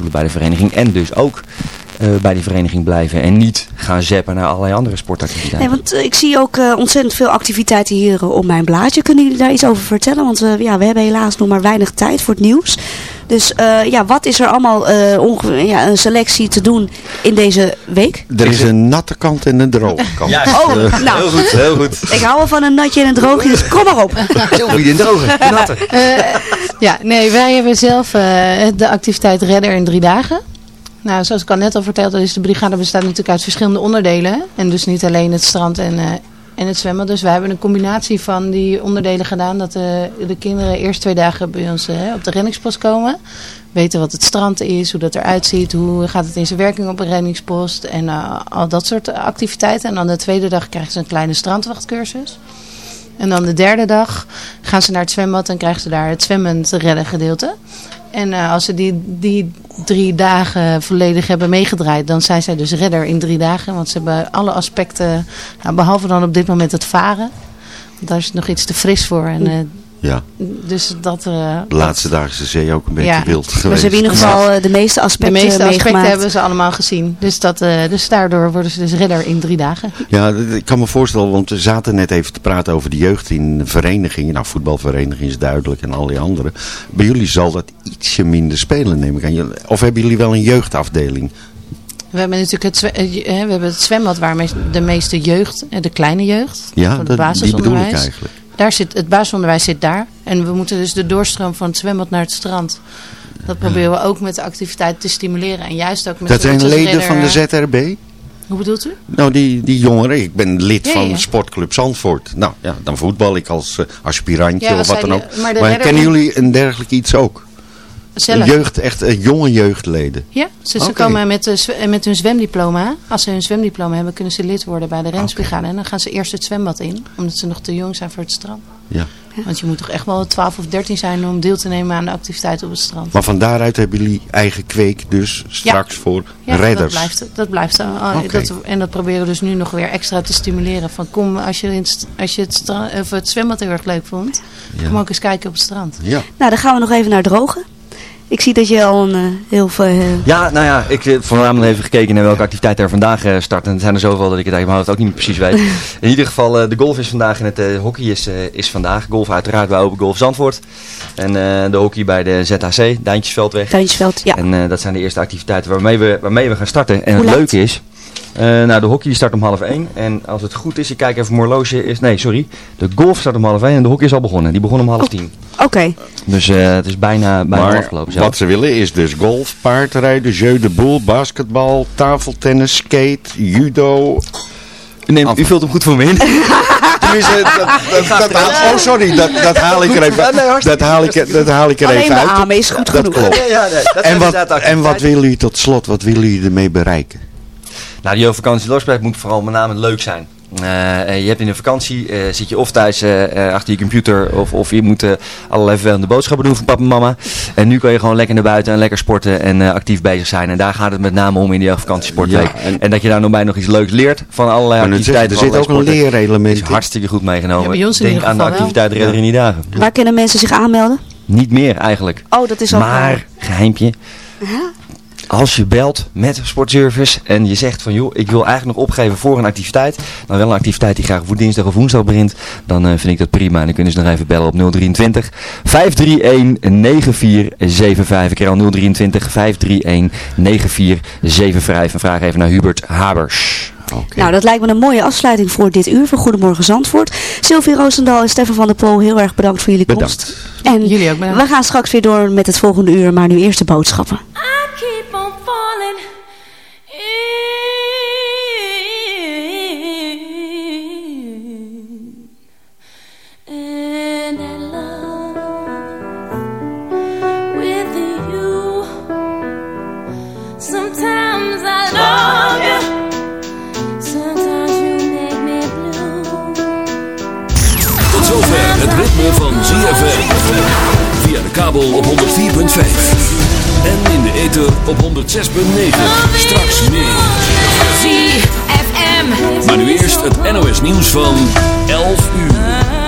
bij de vereniging. En dus ook uh, bij die vereniging blijven. En niet gaan zeppen naar allerlei andere sportactiviteiten. Nee, want uh, ik zie ook uh, ontzettend veel activiteiten hier op mijn blaadje. Kunnen jullie daar iets over vertellen? Want ja, we hebben helaas nog maar weinig tijd voor het nieuws. Dus ja, wat is er allemaal ja, een selectie te doen in deze week? Er is een natte kant en een droge kant. Ja, oh, nou, heel goed, heel goed. Ik hou wel van een natje en een droogje, dus kom maar op. Zo moet je een droge, natte. ja, nee, wij hebben zelf de activiteit Redder in drie dagen. Nou, zoals ik al net al vertelde, is de brigade bestaat natuurlijk uit verschillende onderdelen. En dus niet alleen het strand en, uh, en het zwemmen. Dus we hebben een combinatie van die onderdelen gedaan. Dat de, de kinderen eerst twee dagen bij ons uh, op de reddingspost komen. Weten wat het strand is, hoe dat eruit ziet. Hoe gaat het in zijn werking op een reddingspost. En uh, al dat soort activiteiten. En dan de tweede dag krijgen ze een kleine strandwachtcursus. En dan de derde dag gaan ze naar het zwembad en krijgen ze daar het zwemmend redden gedeelte. En uh, als ze die, die drie dagen volledig hebben meegedraaid, dan zijn zij dus redder in drie dagen. Want ze hebben alle aspecten, nou, behalve dan op dit moment het varen. Daar is nog iets te fris voor. En uh, ja. Dus dat... Uh, de laatste dagen is de zee ook een beetje ja. wild geweest. Maar ze hebben in ieder geval uh, de meeste aspecten De meeste aspecten meegemaakt. hebben ze allemaal gezien. Dus, dat, uh, dus daardoor worden ze dus redder in drie dagen. Ja, ik kan me voorstellen, want we zaten net even te praten over de jeugd in verenigingen. Nou, voetbalvereniging is duidelijk en al die andere. Bij jullie zal dat ietsje minder spelen, neem ik aan. Of hebben jullie wel een jeugdafdeling? We hebben natuurlijk het, we hebben het zwembad waar de meeste jeugd, de kleine jeugd, ja, het dat, basisonderwijs. die bedoel ik eigenlijk. Daar zit, het basisonderwijs zit daar. En we moeten dus de doorstroom van het zwembad naar het strand. Dat proberen we ook met de activiteit te stimuleren. En juist ook met Dat zijn leden van de ZRB? Hoe bedoelt u? Nou, die, die jongeren. Ik ben lid Ja, van ja. Sportclub Zandvoort. Nou, ja, dan voetbal ik als eh, aspirantje Ja, of wat dan ook. maar Maar kennen jullie een dergelijk iets ook? Zelf. Jeugd, echt eh, jonge jeugdleden. Ja, ze, ze komen met, de, zw- met hun zwemdiploma. Als ze hun zwemdiploma hebben, kunnen ze lid worden bij de Rensbrigade. En dan gaan ze eerst het zwembad in, omdat ze nog te jong zijn voor het strand. Ja. Want je moet toch echt wel 12 of 13 zijn om deel te nemen aan de activiteit op het strand. Maar van daaruit hebben jullie eigen kweek dus straks voor Ja, redders. dat blijft, dat blijft zo. Dat, en dat proberen we dus nu nog weer extra te stimuleren. Van kom, als je, in als je het, of het zwembad heel erg leuk vond, Ja. kom ook eens kijken op het strand. Ja. Nou, dan gaan we nog even naar drogen. Ik zie dat je al een eh, heel veel... eh, Ja, nou ja, ik heb voornamelijk even gekeken naar welke activiteiten er vandaag eh, starten. En er zijn er zoveel dat ik het eigenlijk ook niet precies weet. In ieder geval, eh, de golf is vandaag en het eh, hockey is, eh, is vandaag. Golf uiteraard bij Open Golf Zandvoort. En eh, de hockey bij de ZHC, Duintjesveldweg. Duintjesveld, ja. En eh, dat zijn de eerste activiteiten waarmee we, waarmee we gaan starten. En Hoe het leuke is, eh, nou de hockey start om half één. En als het goed is, ik kijk even mijn horloge, is, nee sorry. De golf start om half één en de hockey is al begonnen. Die begon om half Oh. tien. Oké. Dus eh, het is bijna, bijna Maar afgelopen. zo. wat ze willen is dus golf, paardrijden, jeu de boel, basketbal, tafeltennis, skate, judo. U, neemt, u vult hem goed voor me in. Tenminste, dat, dat, oh sorry, dat, dat haal ik er even, dat haal ik, dat haal ik er Alleen even de uit. is goed genoeg. klopt. Ja, ja, nee, dat En wat, en wat willen jullie tot slot, wat willen jullie ermee bereiken? Nou, die vakantie losblijft moet vooral met name leuk zijn. Eh, eh, je hebt in de vakantie, eh, zit je of thuis achter je computer of, of je moet allerlei vervelende boodschappen doen van papa en mama. En nu kan je gewoon lekker naar buiten en lekker sporten en eh, actief bezig zijn. En daar gaat het met name om in die vakantiesportweek. Ja, en- en, dat je daar nog bij nog iets leuks leert van allerlei Maar activiteiten. er zit ook een sporten. leerelement is in. hartstikke goed meegenomen. Ja, Denk aan de geval wel. activiteit redder in die dagen. Waar kunnen mensen zich aanmelden? Niet meer eigenlijk. Oh, dat is al... Maar, geheimpje. Als je belt met sportservice en je zegt van joh, ik wil eigenlijk nog opgeven voor een activiteit. Dan wel een activiteit die graag voor dinsdag of woensdag begint. Dan eh, vind ik dat prima. En dan kunnen ze nog even bellen op 023 531 9475. Ik herhaal 023 531 9475. En vraag even naar Hubert Habers. Oké. Nou, dat lijkt me een mooie afsluiting voor dit uur van Goedemorgen Zandvoort. Sylvie Roosendal en Stefan van der Poel, heel erg bedankt voor jullie komst. Bedankt. En Jullie ook bedankt. we gaan straks weer door met het volgende uur, maar nu eerst de boodschappen. Kabel op 104.5. En in de ether op 106.9. Straks meer. ZFM. Maar nu eerst het NOS nieuws van 11 uur.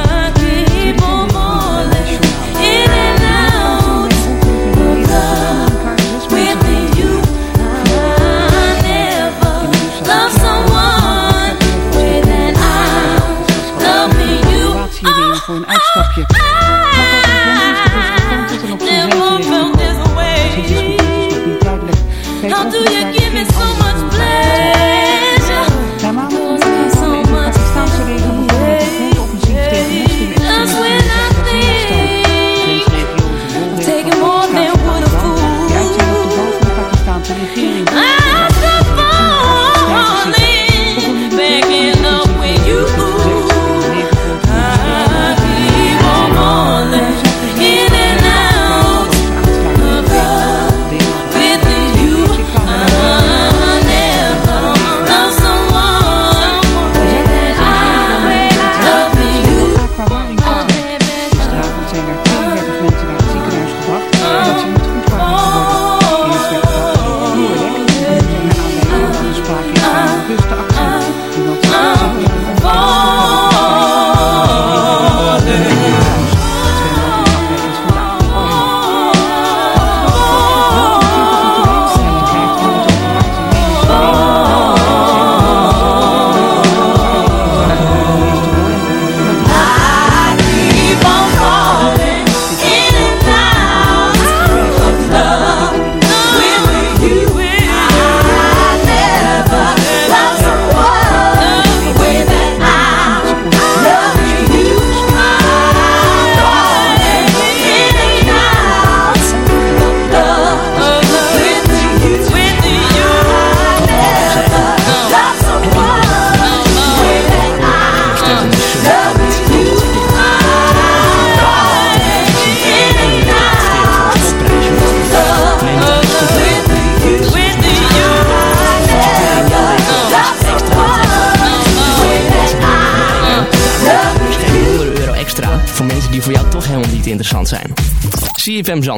How do you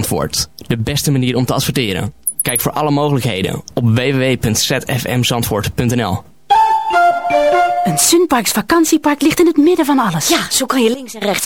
Zandvoort, de beste manier om te adverteren. Kijk voor alle mogelijkheden op www.zfmzandvoort.nl Een Sunparks vakantiepark ligt in het midden van alles. Ja, zo kan je links en rechts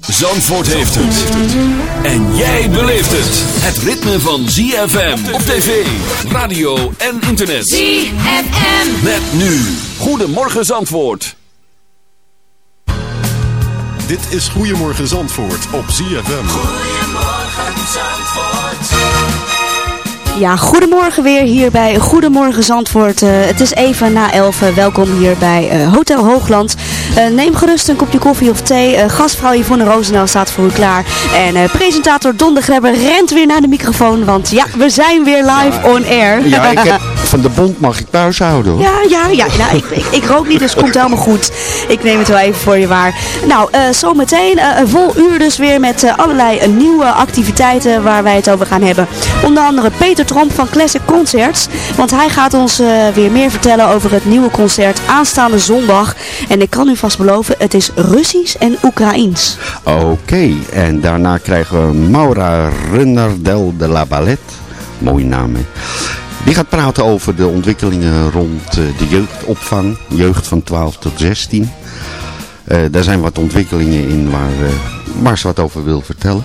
Zandvoort heeft het. En jij beleeft het. Het ritme van ZFM op tv, radio en internet. ZFM. Met nu. Goedemorgen Zandvoort. Dit is Goedemorgen Zandvoort op ZFM. Goedemorgen Zandvoort. Ja, goedemorgen weer hier bij Goedemorgen Zandvoort. Eh, het is even na 11. welkom hier bij eh, Hotel Hoogland. Eh, neem gerust een kopje koffie of thee. Gastvrouw Yvonne Roosendaal staat voor u klaar. En presentator Don de Grebber rent weer naar de microfoon. Want ja, we zijn weer live on air. Ja, ik heb, van de bond mag ik pauze houden hoor. Ja, ja, ja. Nou, ik, ik, ik rook niet, dus het komt helemaal goed. Ik neem het wel even voor je waar. Nou, zometeen een vol uur dus weer met allerlei nieuwe activiteiten waar wij het over gaan hebben. Onder andere Peter Tromp van Classic Concerts. Want hij gaat ons weer meer vertellen over het nieuwe concert aanstaande zondag. En ik kan u vast beloven, het is Russisch en Oekraïens. Oké, okay, en daarna krijgen we Maura Runnerdel de la Ballet. Mooie naam hè. Die gaat praten over de ontwikkelingen rond uh, de jeugdopvang. Jeugd van 12 tot 16. Uh, daar zijn wat ontwikkelingen in waar, waar ze wat over wil vertellen.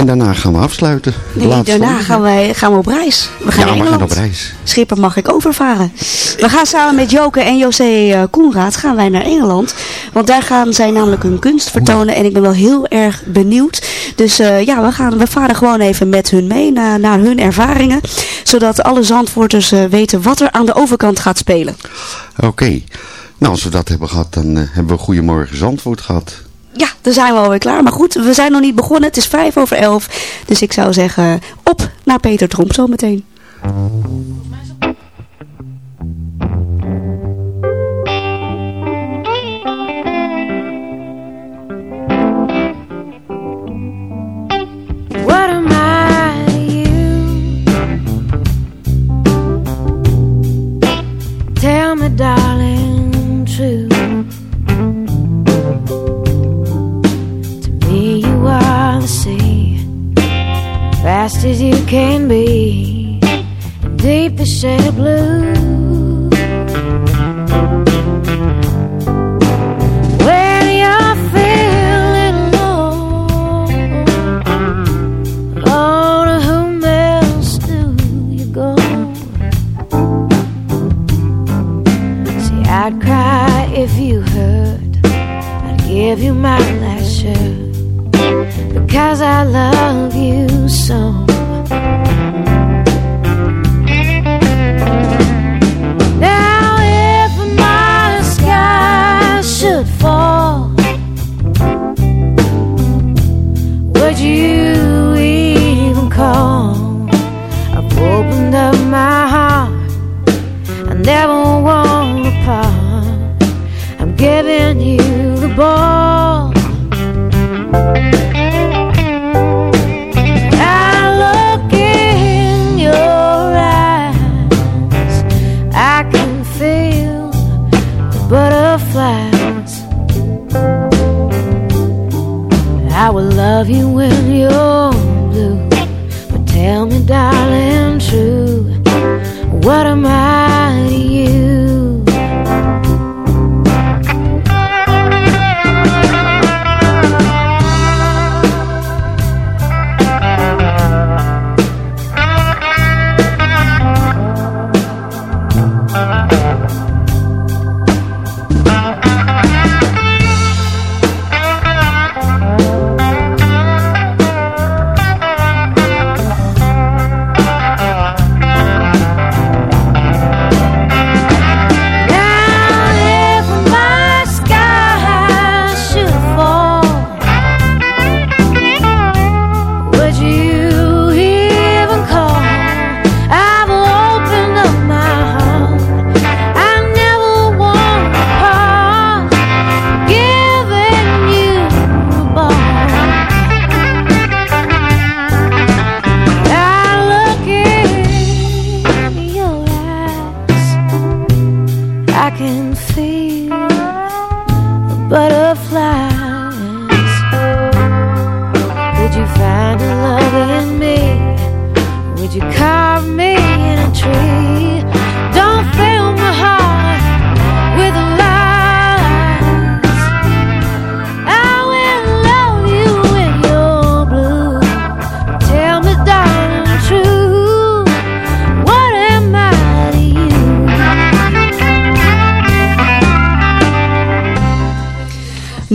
En daarna gaan we afsluiten. Nee, daarna gaan, wij, gaan we op reis. We gaan ja, naar we gaan op reis. Schipper mag ik overvaren. We gaan samen met Joke en José uh, Koenraad gaan wij naar Engeland. Want daar gaan zij namelijk hun kunst vertonen. En ik ben wel heel erg benieuwd. Dus uh, ja, we, gaan, we varen gewoon even met hun mee naar, naar hun ervaringen. Zodat alle Zandvoorters uh, weten wat er aan de overkant gaat spelen. Oké. Okay. Nou, als we dat hebben gehad, dan hebben we Goedemorgen Zandvoort gehad ja, dan zijn we alweer klaar. Maar goed, we zijn nog niet begonnen. Het is vijf over elf. Dus ik zou zeggen, op naar Peter Tromp zometeen. Tell me, darling. Fast as you can be, deep the shade of blue. When oh, to whom else do you go? See, I'd cry if you hurt. I'd give you my last shirt because I love you so.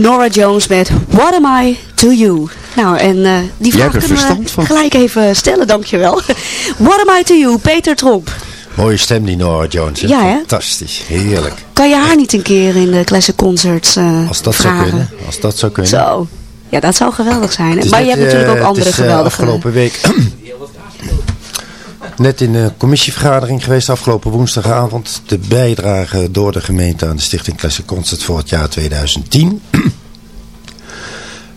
Nora Jones met What Am I To You? Nou, en eh, die vraag kunnen we gelijk even stellen, dankjewel. What Am I To You? Peter Tromp. Mooie stem die Nora Jones. hè? Ja, hè? Fantastisch. Heerlijk. Kan je haar niet een keer in de Classic Concerts eh Als dat vragen? zou kunnen. Als dat zou kunnen. Zo. Ja, dat zou geweldig zijn. Maar je hebt natuurlijk eh, ook andere het is, eh, geweldige... afgelopen week net in de commissievergadering geweest afgelopen woensdagavond. De bijdrage door de gemeente aan de Stichting Classic Concert voor het jaar 2010.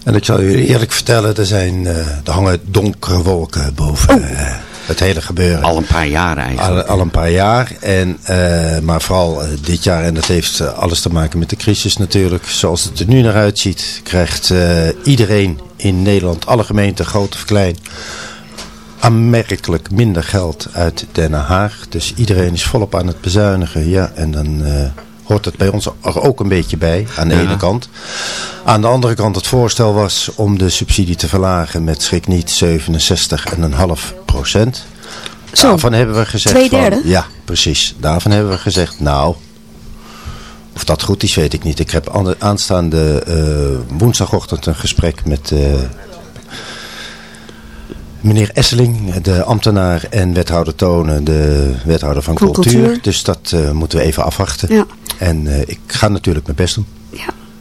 En ik zal u eerlijk vertellen, er, zijn, eh, er hangen donkere wolken boven eh, het hele gebeuren. Al een paar jaar eigenlijk. Al, al een paar jaar. En, eh, maar vooral dit jaar, en dat heeft alles te maken met de crisis natuurlijk. Zoals het er nu naar uitziet, krijgt iedereen in Nederland, alle gemeenten, groot of klein, aanmerkelijk minder geld uit Den Haag. Dus iedereen is volop aan het bezuinigen. Ja, en dan eh, hoort het bij ons er ook een beetje bij, aan de Ja. ene kant. Aan de andere kant, het voorstel was om de subsidie te verlagen met schrik niet 67,5 procent. Zo, Daarvan hebben we gezegd twee van- derde? ja, precies. Daarvan hebben we gezegd, nou, of dat goed is, weet ik niet. Ik heb aan- aanstaande eh, woensdagochtend een gesprek met eh, meneer Esseling, de ambtenaar en wethouder Tonen, de wethouder van, Van cultuur. cultuur. Dus dat eh, moeten we even afwachten. Ja. En eh, ik ga natuurlijk mijn best doen.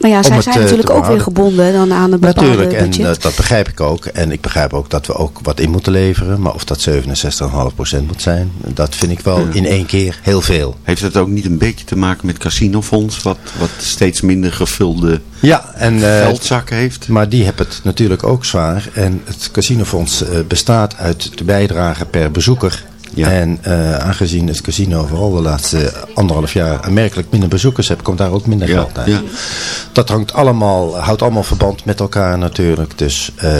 Maar ja, zij het, zijn eh, natuurlijk te ook weer gebonden dan aan een bepaalde Natuurlijk, en budget. eh, dat begrijp ik ook. En ik begrijp ook dat we ook wat in moeten leveren. Maar of dat 67,5% moet zijn, dat vind ik wel Ja. in één keer heel veel. Heeft het ook niet een beetje te maken met casinofonds, wat, wat steeds minder gevulde Ja, en, eh, geldzak heeft? Maar die hebben het natuurlijk ook zwaar. En het casinofonds eh, bestaat uit de bijdrage per bezoeker En eh, aangezien het casino vooral de laatste anderhalf jaar aanmerkelijk minder bezoekers heeft, komt daar ook minder geld naar. ja. Dat hangt allemaal, houdt allemaal verband met elkaar natuurlijk. Dus, eh,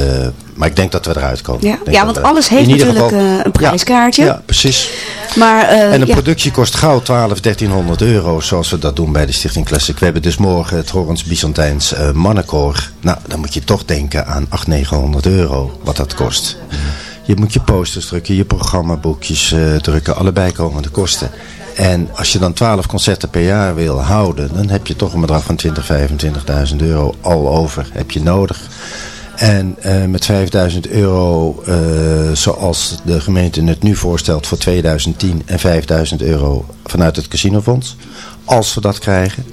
maar ik denk dat we eruit komen. Ja, ja want we- alles heeft natuurlijk geval- eh, een prijskaartje. Ja, precies. Maar, eh, en een ja. productie kost gauw 12, 1300 euro, zoals we dat doen bij de Stichting Classic. We hebben dus morgen het Horens Byzantijns eh mannenkoor. Nou, dan moet je toch denken aan 800, 900 euro, wat dat kost. Je moet je posters drukken, je programmaboekjes eh, drukken, alle bijkomende kosten. En als je dan 12 concerten per jaar wil houden, dan heb je toch een bedrag van 20, 25.000 euro al over, heb je nodig. En eh, met 5000 euro, eh, zoals de gemeente het nu voorstelt voor 2010 en 5000 euro vanuit het casinofonds. Als we dat krijgen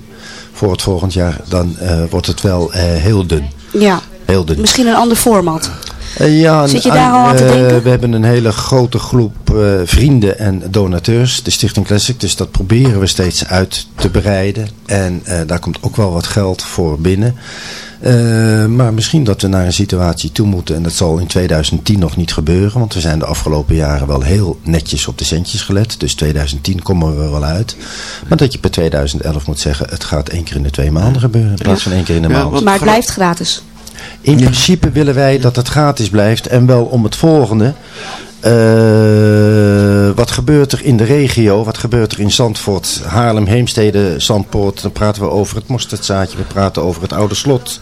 voor het volgend jaar, dan wordt het wel heel dun. ja, Heel dun. misschien een ander format. Eh, ja, Zit je daar al aan te eh, denken? We hebben een hele grote groep eh, vrienden en donateurs, de Stichting Classic. Dus dat proberen we steeds uit te breiden. En eh, daar komt ook wel wat geld voor binnen. Eh, maar misschien dat we naar een situatie toe moeten. En dat zal in 2010 nog niet gebeuren. Want we zijn de afgelopen jaren wel heel netjes op de centjes gelet. Dus 2010 komen we er wel uit. Maar dat je per 2011 moet zeggen. Het gaat één keer in de twee maanden gebeuren. In plaats van één keer in de maand. maar het blijft gratis. In principe willen wij dat het gratis blijft en wel om het volgende. Eh, wat gebeurt er in de regio? Wat gebeurt er in Zandvoort, Haarlem, Heemstede, Zandpoort? Dan praten we over het Mosterdzaadje, we praten over het Oude Slot.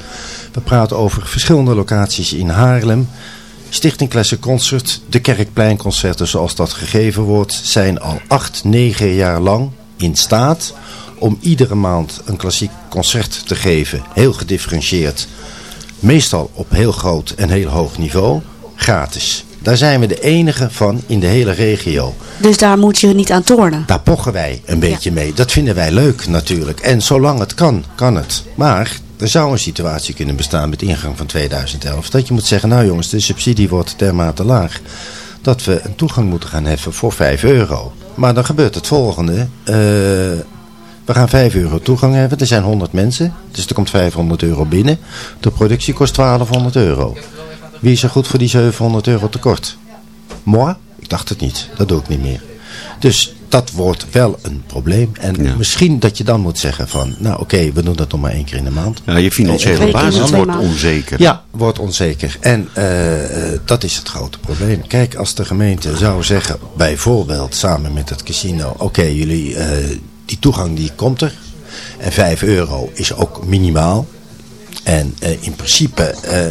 We praten over verschillende locaties in Haarlem. Stichting Classic Concert, de Kerkpleinconcerten zoals dat gegeven wordt, zijn al acht, negen jaar lang in staat om iedere maand een klassiek concert te geven. Heel gedifferentieerd. Meestal op heel groot en heel hoog niveau. Gratis. Daar zijn we de enige van in de hele regio. Dus daar moet je niet aan tornen. Daar pochen wij een beetje mee. Dat vinden wij leuk natuurlijk. En zolang het kan, kan het. Maar er zou een situatie kunnen bestaan met ingang van 2011. Dat je moet zeggen, nou jongens, de subsidie wordt dermate laag. Dat we een toegang moeten gaan heffen voor 5 euro. Maar dan gebeurt het volgende. eh, we gaan 5 euro toegang hebben. Er zijn 100 mensen. Dus er komt 500 euro binnen. De productie kost 1200 euro. Wie is er goed voor die 700 euro tekort? Moi? Ik dacht het niet. Dat doe ik niet meer. Dus dat wordt wel een probleem. En misschien dat je dan moet zeggen van... Nou oké, we doen dat nog maar één keer in de maand. Ja, je financiële in de basis wordt onzeker. Ja, wordt onzeker. En eh, eh, dat is het grote probleem. Kijk, als de gemeente zou zeggen, bijvoorbeeld samen met het casino... Oké, jullie, eh, die toegang die komt er. En 5 euro is ook minimaal. En eh, in principe... eh,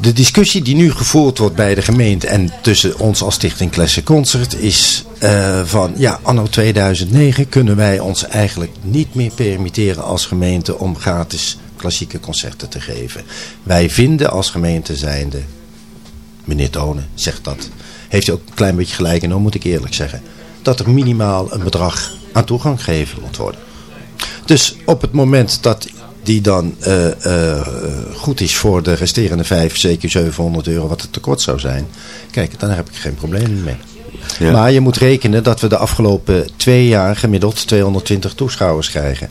de discussie die nu gevoerd wordt bij de gemeente en tussen ons als Stichting Classic Concert is eh, van ja, anno 2009 kunnen wij ons eigenlijk niet meer permitteren als gemeente om gratis klassieke concerten te geven. Wij vinden als gemeente zijnde, meneer Tonen zegt dat, heeft ook een klein beetje gelijk en dan moet ik eerlijk zeggen, dat er minimaal een bedrag aan toegang gegeven moet worden. Dus op het moment dat die dan eh, eh, goed is voor de resterende 5, zeker 700 euro wat het tekort zou zijn. Kijk, dan heb ik geen probleem mee. Ja. Maar je moet rekenen dat we de afgelopen twee jaar gemiddeld 220 toeschouwers krijgen.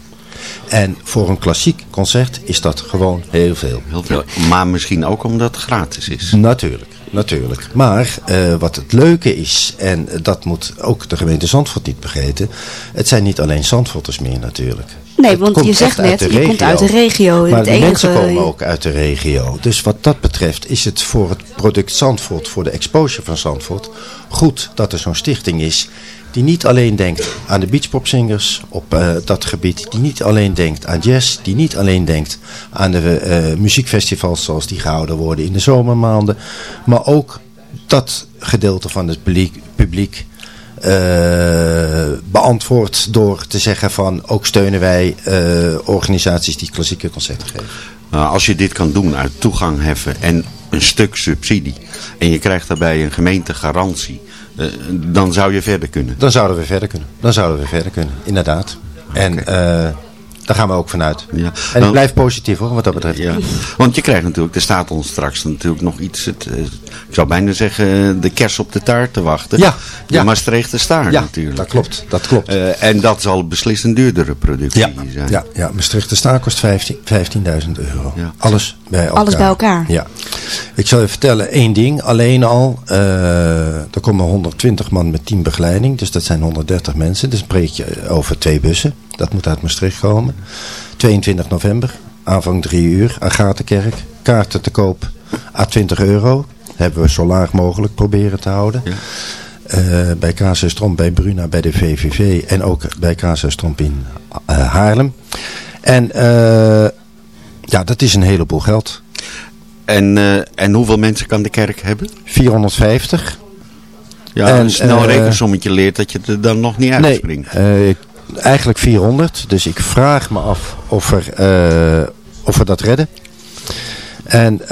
En voor een klassiek concert is dat gewoon heel veel. Heel veel. Maar misschien ook omdat het gratis is. Natuurlijk, natuurlijk. Maar eh, wat het leuke is, en dat moet ook de gemeente Zandvoort niet vergeten. Het zijn niet alleen Zandvoorters meer natuurlijk. Nee, Het want je zegt net, de je komt regio. uit de regio. Maar het de enige, mensen komen ook uit de regio. Dus wat dat betreft is het voor het product Zandvoort, voor de exposure van Zandvoort, goed dat er zo'n stichting is die niet alleen denkt aan de beachpopzingers op eh, dat gebied, die niet alleen denkt aan jazz, die niet alleen denkt aan de eh, muziekfestivals zoals die gehouden worden in de zomermaanden, maar ook dat gedeelte van het publiek, publiek eh, beantwoord door te zeggen van ook steunen wij organisaties die klassieke concerten geven. Nou, als je dit kan doen uit toegang heffen en een stuk subsidie. En je krijgt daarbij een gemeentegarantie. Eh, dan zou je verder kunnen. Dan zouden we verder kunnen. Dan zouden we verder kunnen, inderdaad. En eh, daar gaan we ook vanuit. Ja. En ik blijf positief hoor, wat dat betreft. Ja, want je krijgt natuurlijk, er staat ons straks natuurlijk nog iets, het, eh, ik zou bijna zeggen, de kers op de taart te wachten. Ja, De ja. Maastrichter Staar Ja, natuurlijk. dat klopt. Dat klopt. Eh, en dat zal beslist een duurdere productie zijn. Ja, ja Maastricht de Staar kost 15 15.000 euro. Ja. Alles bij elkaar. Alles bij elkaar. Ja. Ik zal je vertellen, één ding. Alleen al, eh, er komen 120 man met 10 begeleiding. Dus dat zijn 130 mensen. Dus spreek je over twee bussen. Dat moet uit Maastricht komen. 22 november, aanvang 3 uur, Agatenkerk. Kaarten te koop, à 20 euro. Hebben we zo laag mogelijk proberen te houden. Eh, bij KC Stromp, bij Bruna, bij de VVV en ook bij KC Stromp in eh, Haarlem. En eh, ja, dat is een heleboel geld. En, en hoeveel mensen kan de kerk hebben? 450. Ja, En, een snel rekensommetje leert dat je er dan nog niet Nee, uitspringt. ik- eigenlijk 400. Dus ik vraag me af of, er, eh, of we dat redden. En eh,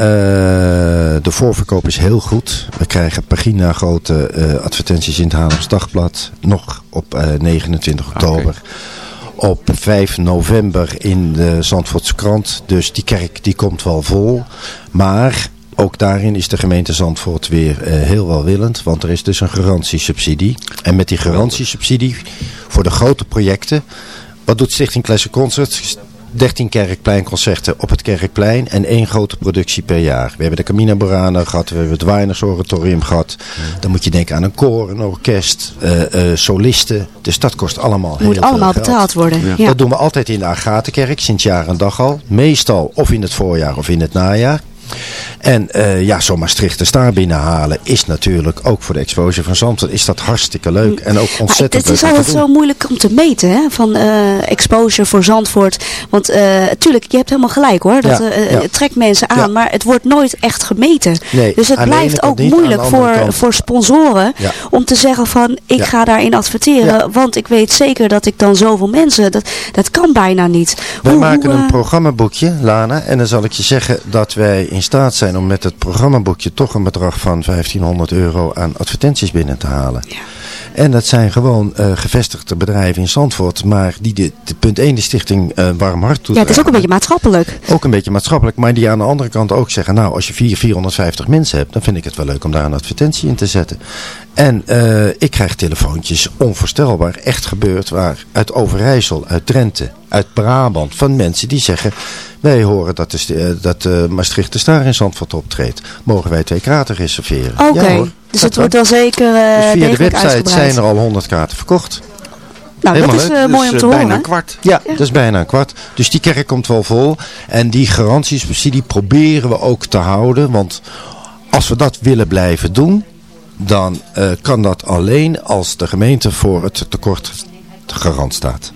de voorverkoop is heel goed. We krijgen pagina grote eh, advertenties in het Haarlems Dagblad. Nog op eh, 29 oktober. Op 5 november in de Zandvoortse krant. Dus die kerk die komt wel vol. Maar ook daarin is de gemeente Zandvoort weer eh, heel welwillend. Want er is dus een garantiesubsidie. En met die garantiesubsidie voor de grote projecten. Wat doet Stichting Classic Concerts? 13 kerkpleinconcerten op het Kerkplein en één grote productie per jaar. We hebben de Camina Burana gehad, we hebben het Weiners Oratorium gehad. Dan moet je denken aan een koor, een orkest, eh, eh, solisten. Dus dat kost allemaal heel Moet veel allemaal geld. betaald worden. Ja. Dat doen we altijd in de Agatenkerk, sinds jaar en dag al. Meestal of in het voorjaar of in het najaar. En eh, ja, zo'n Maastrichter Staar binnenhalen is natuurlijk ook voor de exposure van Zandvoort is dat hartstikke leuk. En ook ontzettend het is leuk om te altijd zo moeilijk om te meten, hè, van eh, exposure voor Zandvoort. Want eh tuurlijk, je hebt helemaal gelijk hoor, dat Ja, eh, ja. het trekt mensen aan, maar het wordt nooit echt gemeten. Nee, dus het de blijft ook niet, de moeilijk voor, kant. voor sponsoren om te zeggen van, ik ga daarin adverteren, want ik weet zeker dat ik dan zoveel mensen, dat, dat kan bijna niet. Wij Hoe- maken hoe, een eh, programmaboekje, Lana. En dan zal ik je zeggen dat wij in staat zijn om met het programmaboekje toch een bedrag van 1500 euro aan advertenties binnen te halen. En dat zijn gewoon eh, gevestigde bedrijven in Zandvoort, maar die de, de punt 1 de stichting eh, Warm Hart toedragen. ja, het is ook een beetje maatschappelijk. Ook een beetje maatschappelijk, maar die aan de andere kant ook zeggen, nou als je 4, 450 mensen hebt, dan vind ik het wel leuk om daar een advertentie in te zetten. En eh, ik krijg telefoontjes, onvoorstelbaar, echt gebeurd, waar uit Overijssel, uit Drenthe, uit Brabant, van mensen die zeggen, wij horen dat de, dat de Maastrichter Staar in Zandvoort optreedt. Mogen wij twee kaarten reserveren? Oké, Ja, hoor. Dus Dat het wordt wel zeker eh Dus via de website uitgebreid. zijn er al 100 kaarten verkocht. Nou, dat Helemaal is leuk. eh, mooi om Dus, te eh, horen. bijna een kwart. Ja, dat is bijna een kwart. Dus die kerk komt wel vol. En die garantiesubsidie proberen we ook te houden. Want als we dat willen blijven doen, dan eh, kan dat alleen als de gemeente voor het tekort garant staat.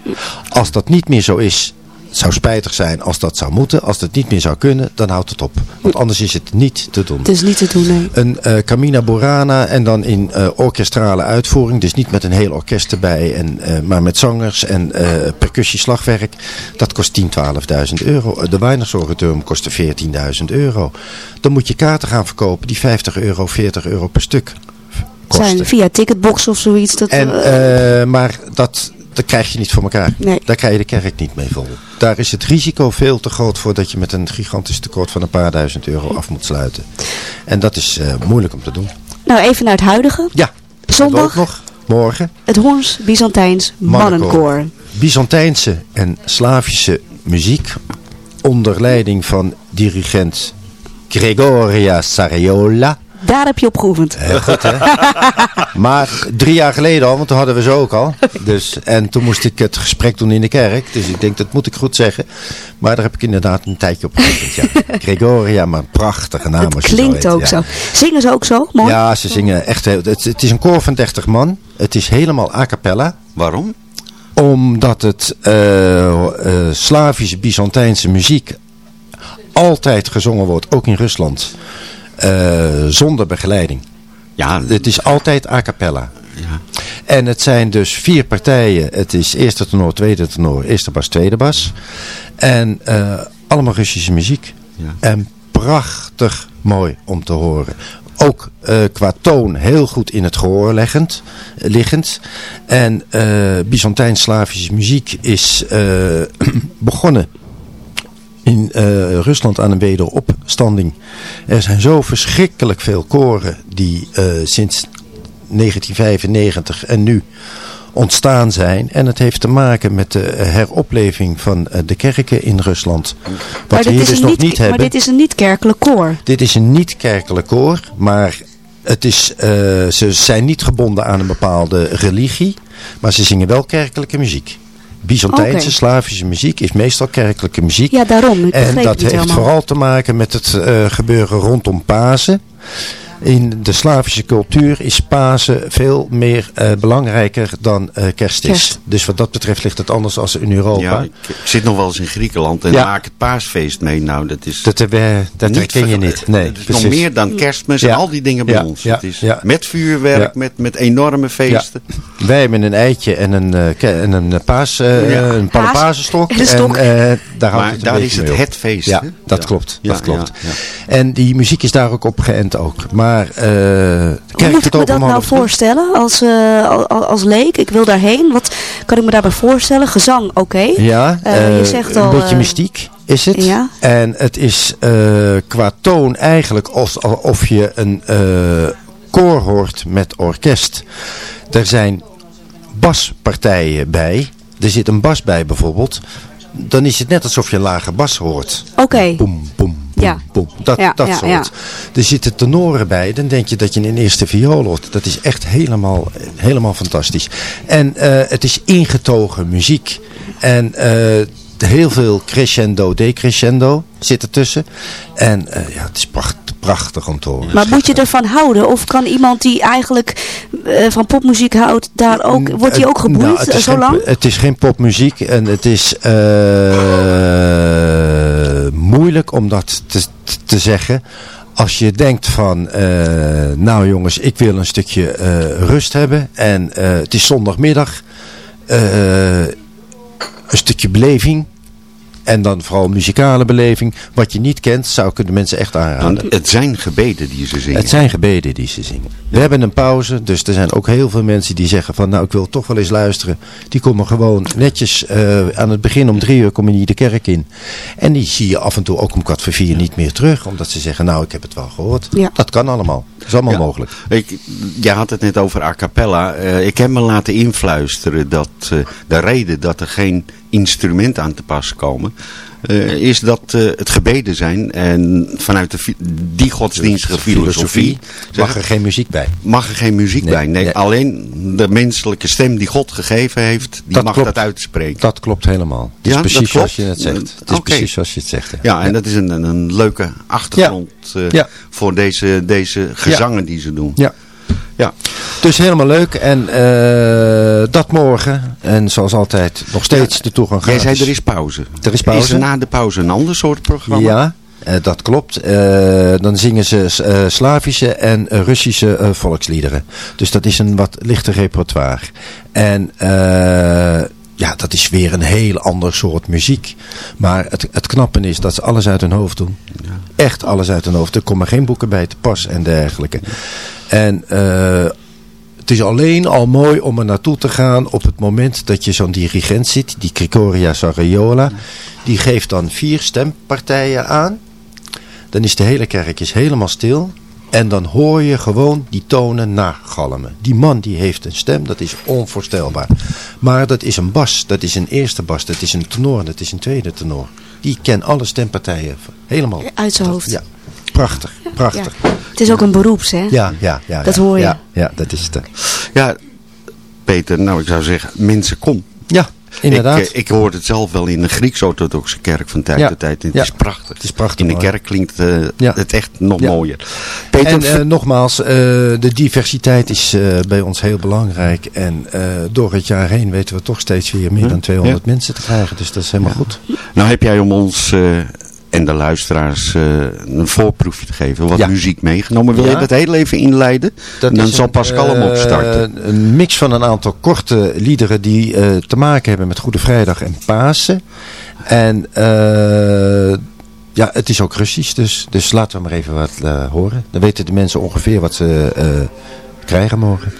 Als dat niet meer zo is, zou spijtig zijn als dat zou moeten. Als dat niet meer zou kunnen, dan houdt het op. Want anders is het niet te doen. Het is niet te doen, nee. Een eh Camina Burana en dan in eh, orkestrale uitvoering. Dus niet met een heel orkest erbij, en, eh, maar met zangers en percussieslagwerk. Dat kost 10.000, 12.000 euro. De Weinersorgatorium kostte 14.000 euro. Dan moet je kaarten gaan verkopen die 50 euro, 40 euro per stuk kosten. Zijn via ticketbox of zoiets. Dat, En, maar dat, dat krijg je niet voor elkaar. Nee. Daar krijg je de kerk niet mee vol. Daar is het risico veel te groot voor dat je met een gigantisch tekort van een paar duizend euro af moet sluiten. En dat is eh, moeilijk om te doen. nou, even naar het huidige. Ja, Zondag, ook nog morgen. het Hoorns Byzantijns Mannenkoor. Byzantijnse en Slavische muziek onder leiding van dirigent Gregoria Sariola. Daar heb je op geoefend. Heel goed, hè? maar drie jaar geleden al, want toen hadden we ze ook al. Dus, en toen moest ik het gesprek doen in de kerk. Dus ik denk, dat moet ik goed zeggen. Maar daar heb ik inderdaad een tijdje op geoefend, ja. Gregoria, maar een prachtige naam. Het zo klinkt ook ja. zo. Zingen ze ook zo? Mooi. Ja, ze zingen echt heel... Het, het is een koor van 30 man. Het is helemaal a cappella. Waarom? Omdat het eh, eh, Slavische, Byzantijnse muziek altijd gezongen wordt, ook in Rusland, zonder begeleiding. Ja, Het is altijd a cappella. Ja. En het zijn dus vier partijen. Het is eerste tenor, tweede tenor, eerste bas, tweede bas. En eh, allemaal Russische muziek. Ja. En prachtig mooi om te horen. ook eh, qua toon heel goed in het gehoor leggend, eh, liggend. En eh Byzantijn-Slavische muziek is eh, begonnen in eh, Rusland aan een wederopstanding. Er zijn zo verschrikkelijk veel koren die eh, sinds 1995 en nu ontstaan zijn. En het heeft te maken met de heropleving van eh, de kerken in Rusland. Wat maar we dit hier is dus nog niet, niet hebben. Maar dit is een niet-kerkelijk koor. Dit is een niet-kerkelijk koor, maar het is, eh, ze zijn niet gebonden aan een bepaalde religie, maar ze zingen wel kerkelijke muziek. Byzantijnse. Slavische muziek is meestal kerkelijke muziek. Ja, daarom. En dat heeft helemaal. vooral te maken met het eh, gebeuren rondom Pasen. In de Slavische cultuur is Pasen veel meer eh, belangrijker dan eh, kerst is. Kerst. Dus wat dat betreft ligt het anders als in Europa. Ja, ik, ik zit nog wel eens in Griekenland en Ja. maak het paasfeest mee. Nou, dat is Dat, eh, dat niet herken je niet. Nee, Het is precies. nog meer dan kerstmis en al die dingen bij Ja, ons. ja, het is ja. Met vuurwerk, Ja. met, met enorme feesten. Wij hebben een eitje en een, eh, ke- en een paas, eh, Ja. een paasenstok. En een stok. En, eh, daar houdt Maar het een daar beetje is het het feest, Ja, dat Ja. klopt. Ja, dat klopt. ja, En die muziek is daar ook op geënt ook. Maar eh Hoe kijk moet het ik me dat nou voorstellen als, eh, al- al- als leek? Ik wil daarheen. Wat kan ik me daarbij voorstellen? Gezang, oké. Ja, Eh, je zegt een al, beetje eh, mystiek is het. Ja. En het is qua toon eigenlijk alsof je een koor hoort met orkest. Er zijn baspartijen bij. Er zit een bas bij bijvoorbeeld. Dan is het net alsof je een lage bas hoort. Oké. Boem, boem, Ja. boem. Dat, Ja, dat ja, soort. Er zitten tenoren bij. Dan denk je dat je een eerste viool hoort. Dat is echt helemaal, helemaal fantastisch. En eh, het is ingetogen muziek. En eh, heel veel crescendo, decrescendo zit ertussen. En eh, ja, het is pracht, prachtig om te horen. Maar moet je ervan houden? Of kan iemand die eigenlijk van popmuziek houdt, daar ook, wordt hij ook geboeid nou, het is zo geen- lang? Het is geen popmuziek en het is moeilijk om dat te, te zeggen. Als je denkt van, eh, nou jongens, ik wil een stukje eh, rust hebben en eh, het is zondagmiddag, eh, een stukje beleving. En dan vooral muzikale beleving. Wat je niet kent, zou ik de mensen echt aanraden. Want het zijn gebeden die ze zingen. Het zijn gebeden die ze zingen. We hebben een pauze, dus er zijn ook heel veel mensen die zeggen van nou ik wil toch wel eens luisteren. Die komen gewoon netjes eh, aan het begin om drie uur komen die de kerk in. En die zie je af en toe ook om kwart voor vier niet meer terug. Omdat ze zeggen nou ik heb het wel gehoord. Dat kan allemaal. Dat is allemaal Ja. mogelijk. Ik, je had het net over a cappella. Eh, ik heb me laten influisteren dat eh, de reden dat er geen instrumenten aan te pas komen... eh, is dat eh, het gebeden zijn. En vanuit de, die godsdienstige filosofie... mag er geen muziek bij. Mag er geen muziek Nee, bij. Nee, nee. alleen de menselijke stem die God gegeven heeft... die Dat mag klopt. dat uitspreken. Dat klopt helemaal. Het is Ja, precies zoals je het zegt. Het is precies zoals je het zegt. Ja, en dat is een, een, leuke achtergrond eh, voor deze, deze gezangen die ze doen. Ja. Ja. Dus helemaal leuk. En eh, dat morgen. En zoals altijd nog steeds de toegang Jij gratis. zei er is pauze. Er is pauze. Is er na de pauze een ander soort programma? Ja, eh, dat klopt. Eh, dan zingen ze Slavische en Russische volksliederen. Dus dat is een wat lichter repertoire. En ja, dat is weer een heel ander soort muziek. Maar het, het knappen is dat ze alles uit hun hoofd doen. Echt alles uit hun hoofd. Er komen geen boeken bij te pas en dergelijke. En eh, het is alleen al mooi om er naartoe te gaan op het moment dat je zo'n dirigent ziet, die Grigoria Sarayola. Die geeft dan vier stempartijen aan. Dan is de hele kerk is helemaal stil. En dan hoor je gewoon die tonen nagalmen. Die man die heeft een stem, dat is onvoorstelbaar. Maar dat is een bas, dat is een eerste bas, dat is een tenor, dat is een tweede tenor. Die kent alle stempartijen helemaal. Uit zijn hoofd. Ja, prachtig, prachtig. Ja. Het is ook een beroeps, hè? Ja, ja, ja. Dat ja, hoor je. Ja, ja, dat is het. Ja, Peter, nou ik zou zeggen, mensen kom. Ja, inderdaad. Ik, eh, ik hoor het zelf wel in de Grieks-orthodoxe kerk van tijd Ja. tot tijd. Het Ja. is prachtig. Het is prachtig In de kerk klinkt eh, Ja. het echt nog Ja. mooier. Peter, en eh, nogmaals, eh, de diversiteit is eh, bij ons heel belangrijk. En eh, door het jaar heen weten we toch steeds weer meer Ja, dan 200 ja. mensen te krijgen. Dus dat is helemaal goed. nou heb jij om ons eh, en de luisteraars eh, een voorproefje te geven, wat Ja. muziek meegenomen. Wil Ja. je dat heel even inleiden? Dat Dan zal Pascal hem eh, opstarten. Een mix van een aantal korte liederen die eh, te maken hebben met Goede Vrijdag en Pasen. En ja, het is ook Russisch, dus, dus laten we maar even wat horen. Dan weten de mensen ongeveer wat ze krijgen morgen.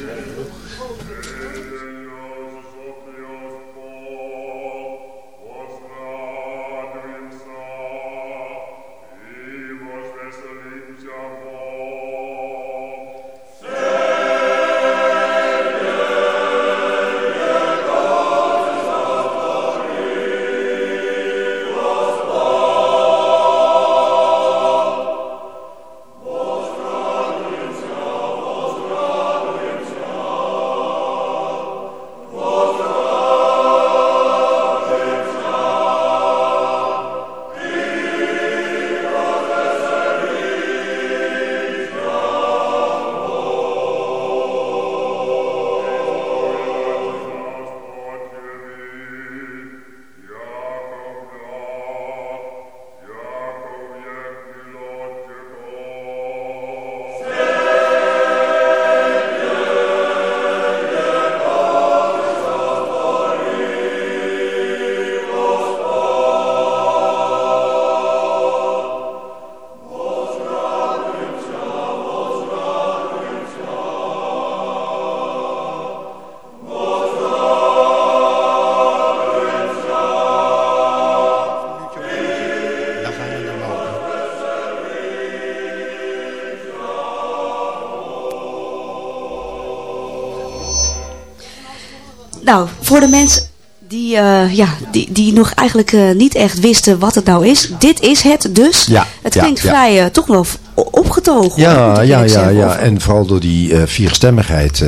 Nou, voor de mensen die, eh, ja, die, die nog eigenlijk eh, niet echt wisten wat het nou is. Dit is het dus. Ja, het klinkt ja. vrij eh, toch wel opgetogen. Ja, ja, ja, ja. Of- En vooral door die vierstemmigheid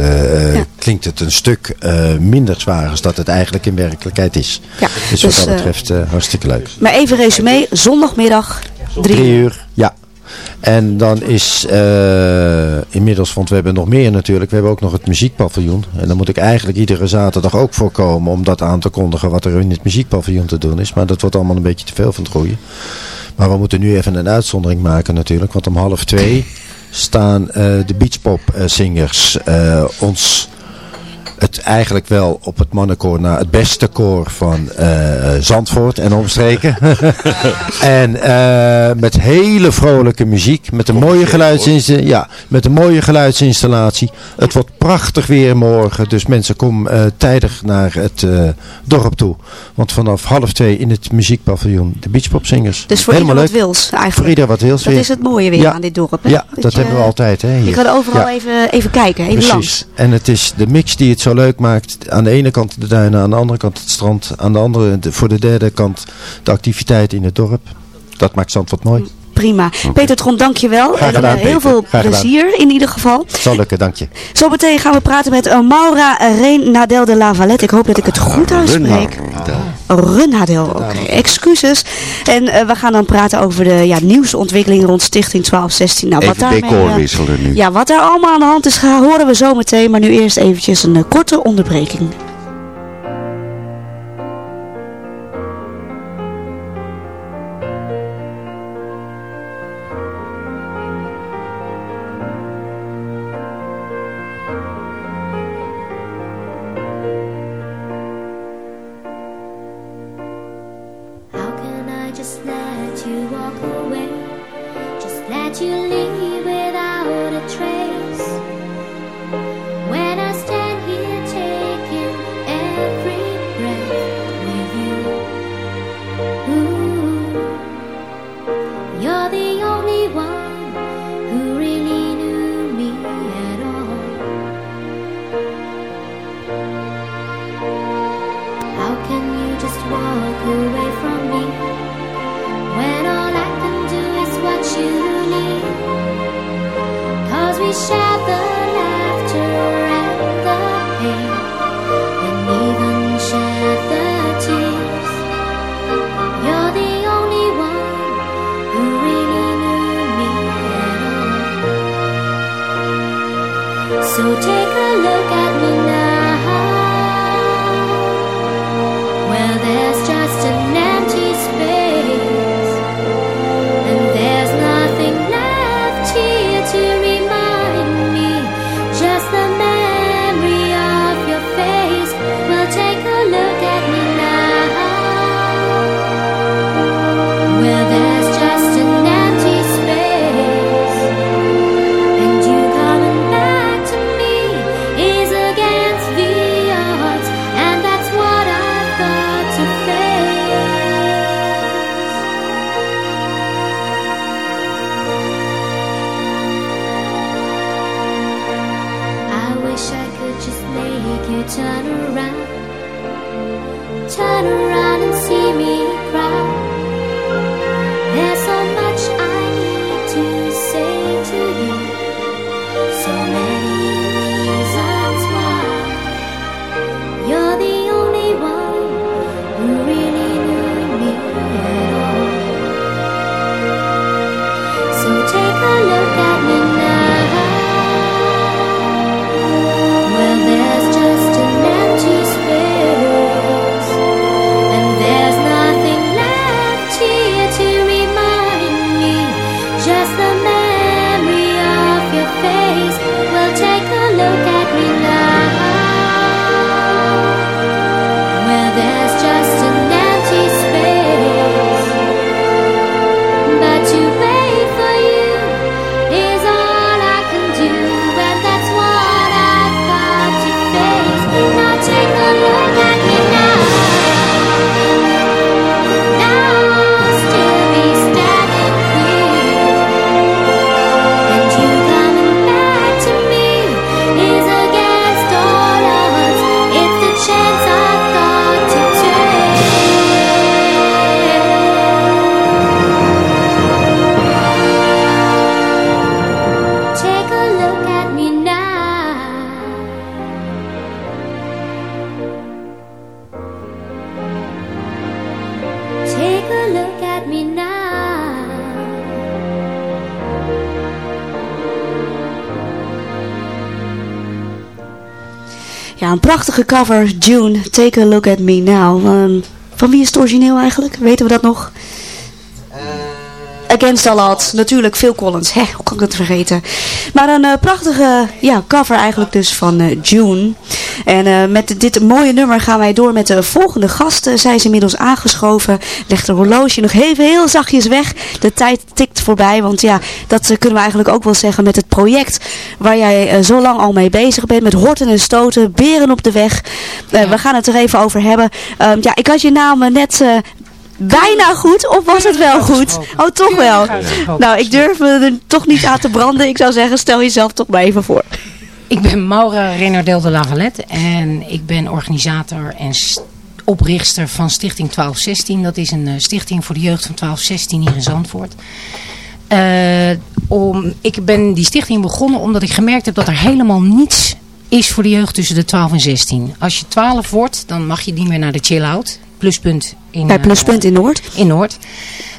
klinkt het een stuk minder zwaar als dat het eigenlijk in werkelijkheid is. Ja, dus, dus, wat dat betreft hartstikke leuk. Maar even resume, zondagmiddag drie, Drie uur, ja. En dan is eh, inmiddels, want we hebben nog meer natuurlijk, we hebben ook nog het muziekpaviljoen. En dan moet ik eigenlijk iedere zaterdag ook voorkomen om dat aan te kondigen wat er in het muziekpaviljoen te doen is. Maar dat wordt allemaal een beetje te veel van het groeien. Maar we moeten nu even een uitzondering maken natuurlijk, want om half twee staan eh, de beachpop zingers eh, ons het eigenlijk wel op het mannenkoor na het beste koor van eh, Zandvoort en omstreken. en eh, met hele vrolijke muziek, met een mooie geluidsinstallatie. Ja, met een mooie geluidsinstallatie. Het wordt prachtig weer morgen, dus mensen kom eh, tijdig naar het eh, dorp toe. Want vanaf half twee in het muziekpaviljoen de beachpopzingers. Dus voor Helemaal ieder wat leuk. wils eigenlijk. Voor ieder wat wils Dat weer. is het mooie weer Ja. aan dit dorp. Hè? Ja, dat, je- hebben we altijd. Hè, Je hier. kan overal Ja. even, even kijken, even Precies. langs. En het is de mix die het zo leuk maakt. Aan de ene kant de duinen, aan de andere kant het strand. Aan de andere, de- voor de derde kant de activiteit in het dorp. Dat maakt Zandvoort mooi. Prima. Peter Tron, dankjewel. Graag En, gedaan, eh, heel Peter. veel Graag gedaan. plezier in ieder geval. Zal lukken, dank je. Zometeen gaan we praten met uh, Maura Reen Nadel de Lavalette. Ik hoop dat ik het goed uitspreek. Runadel, oké. Excuses. En eh, we gaan dan praten over de ja, nieuwste ontwikkelingen rond Stichting 1216. Nou, decor eh, wisselen nu. Ja, wat daar allemaal aan de hand is, gaan, horen we zo meteen. Maar nu eerst eventjes een eh, korte onderbreking. Prachtige cover. June, Take a Look at Me Now. Ehm, van wie is het origineel eigenlijk? Weten we dat nog? Against All Odds. Natuurlijk, Phil Collins. Hè, hoe kan ik dat vergeten? Maar een eh, prachtige ja, cover eigenlijk dus van eh, June. En eh, met dit mooie nummer gaan wij door met de volgende gasten. Zij is inmiddels aangeschoven. Legt de horloge nog even heel zachtjes weg. De tijd tikt voorbij. Want ja, dat eh, kunnen we eigenlijk ook wel zeggen met het project waar jij eh, zo lang al mee bezig bent. Met horten en stoten, beren op de weg. Eh, We gaan het er even over hebben. Ehm, ja, ik had je naam eh, net... eh, Bijna goed, of was het wel goed? Oh, toch wel. Nou, ik durf me er toch niet aan te branden. Ik zou zeggen, stel jezelf toch maar even voor. Ik ben Maura Renardel de Lavalette en ik ben organisator en oprichter van Stichting 1216. Dat is een eh, stichting voor de jeugd van 1216 hier in Zandvoort. Eh, om, ik ben die stichting begonnen omdat ik gemerkt heb dat er helemaal niets is voor de jeugd tussen de 12 en 16. Als je 12 wordt, dan mag je niet meer naar de chill-out. Pluspunt in, Bij eh, Pluspunt in Noord. in Noord.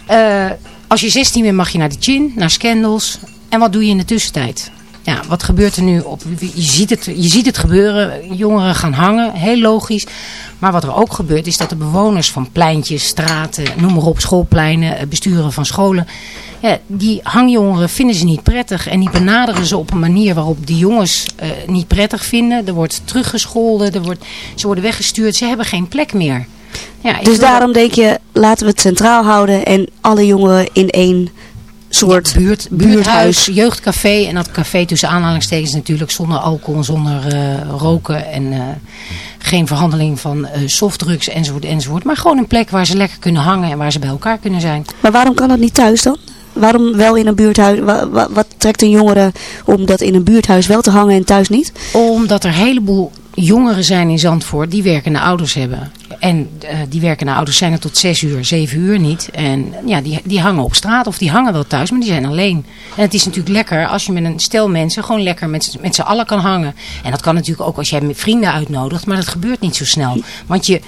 Eh, als je 16 bent mag je naar de gin, naar Scandals. En wat doe je in de tussentijd? Ja, wat gebeurt er nu? Op, je, ziet het, je ziet het gebeuren. Jongeren gaan hangen, heel logisch. Maar wat er ook gebeurt is dat de bewoners van pleintjes, straten, noem maar op, schoolpleinen, eh, besturen van scholen. Ja, die hangjongeren vinden ze niet prettig. En die benaderen ze op een manier waarop die jongens eh, niet prettig vinden. Er wordt teruggescholden, er wordt, ze worden weggestuurd. Ze hebben geen plek meer. Ja, Dus daarom denk je, laten we het centraal houden en alle jongeren in één soort buurt, buurthuis, jeugdcafé. En dat café tussen aanhalingstekens natuurlijk zonder alcohol, zonder eh, roken en eh, geen verhandeling van eh, softdrugs enzovoort enzovoort. Maar gewoon een plek waar ze lekker kunnen hangen en waar ze bij elkaar kunnen zijn. Maar waarom kan dat niet thuis dan? Waarom wel in een buurthuis? Wa- wa- wat trekt een jongere om dat in een buurthuis wel te hangen en thuis niet? Omdat er een heleboel jongeren zijn in Zandvoort die werkende ouders hebben. En eh, die werkende ouders zijn er tot zes uur, zeven uur niet. En ja, die, die hangen op straat of die hangen wel thuis, maar die zijn alleen. En het is natuurlijk lekker als je met een stel mensen gewoon lekker met, met z'n allen kan hangen. En dat kan natuurlijk ook als jij vrienden uitnodigt, maar dat gebeurt niet zo snel. Want je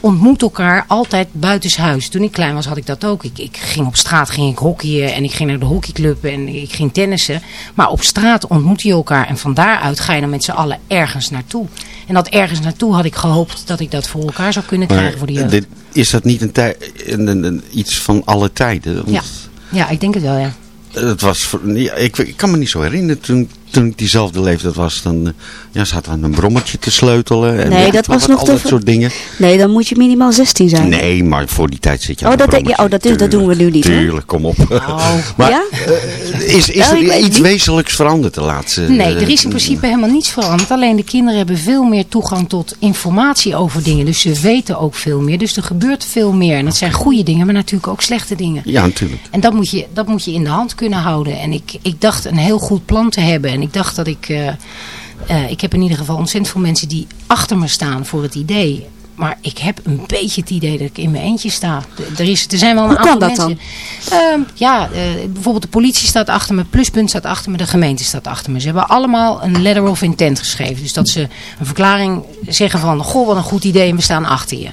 ontmoet elkaar altijd buitenshuis. Toen ik klein was had ik dat ook. Ik, ik ging op straat ging ik hockeyen en ik ging naar de hockeyclub en ik ging tennissen. Maar op straat ontmoet je elkaar en van daaruit ga je dan met z'n allen ergens naartoe. En dat ergens naartoe had ik gehoopt dat ik dat voor elkaar zou kunnen krijgen voor de jeugd. dit, is dat niet een een, een, een- iets van alle tijden? Want Ja. ja, ik denk het wel, ja. Het was, ik, ik kan me niet zo herinneren, toen, toen ik diezelfde leeftijd was, dan eh, ja, zaten we aan een brommertje te sleutelen. En Nee, dat was nog al te dat soort dingen. Nee, dan moet je minimaal 16 zijn. Nee, maar voor die tijd zit je Oh, aan dat denk je- brommertje. oh, dat is- dat doen we nu niet, hè? Tuurlijk, kom op. maar Ja? eh, is, is ik er iets wezenlijks veranderd de laatste... Nee, er eh, is in principe helemaal niets veranderd. Alleen de kinderen hebben veel meer toegang tot informatie over dingen. Dus ze weten ook veel meer. Dus er gebeurt veel meer. En dat zijn goede dingen, maar natuurlijk ook slechte dingen. Ja, natuurlijk. En dat moet je, dat moet je in de hand kunnen houden. En ik, ik dacht een heel goed plan te hebben. En ik dacht dat ik, eh, Eh, ik heb in ieder geval ontzettend veel mensen die achter me staan voor het idee. Maar ik heb een beetje het idee dat ik in mijn eentje sta. Er, is, er zijn wel een Hoe aantal kan dat mensen. Ehm, ja, eh, bijvoorbeeld de politie staat achter me, Pluspunt staat achter me, de gemeente staat achter me. Ze hebben allemaal een letter of intent geschreven. Dus dat ze een verklaring zeggen van, goh wat een goed idee en we staan achter je.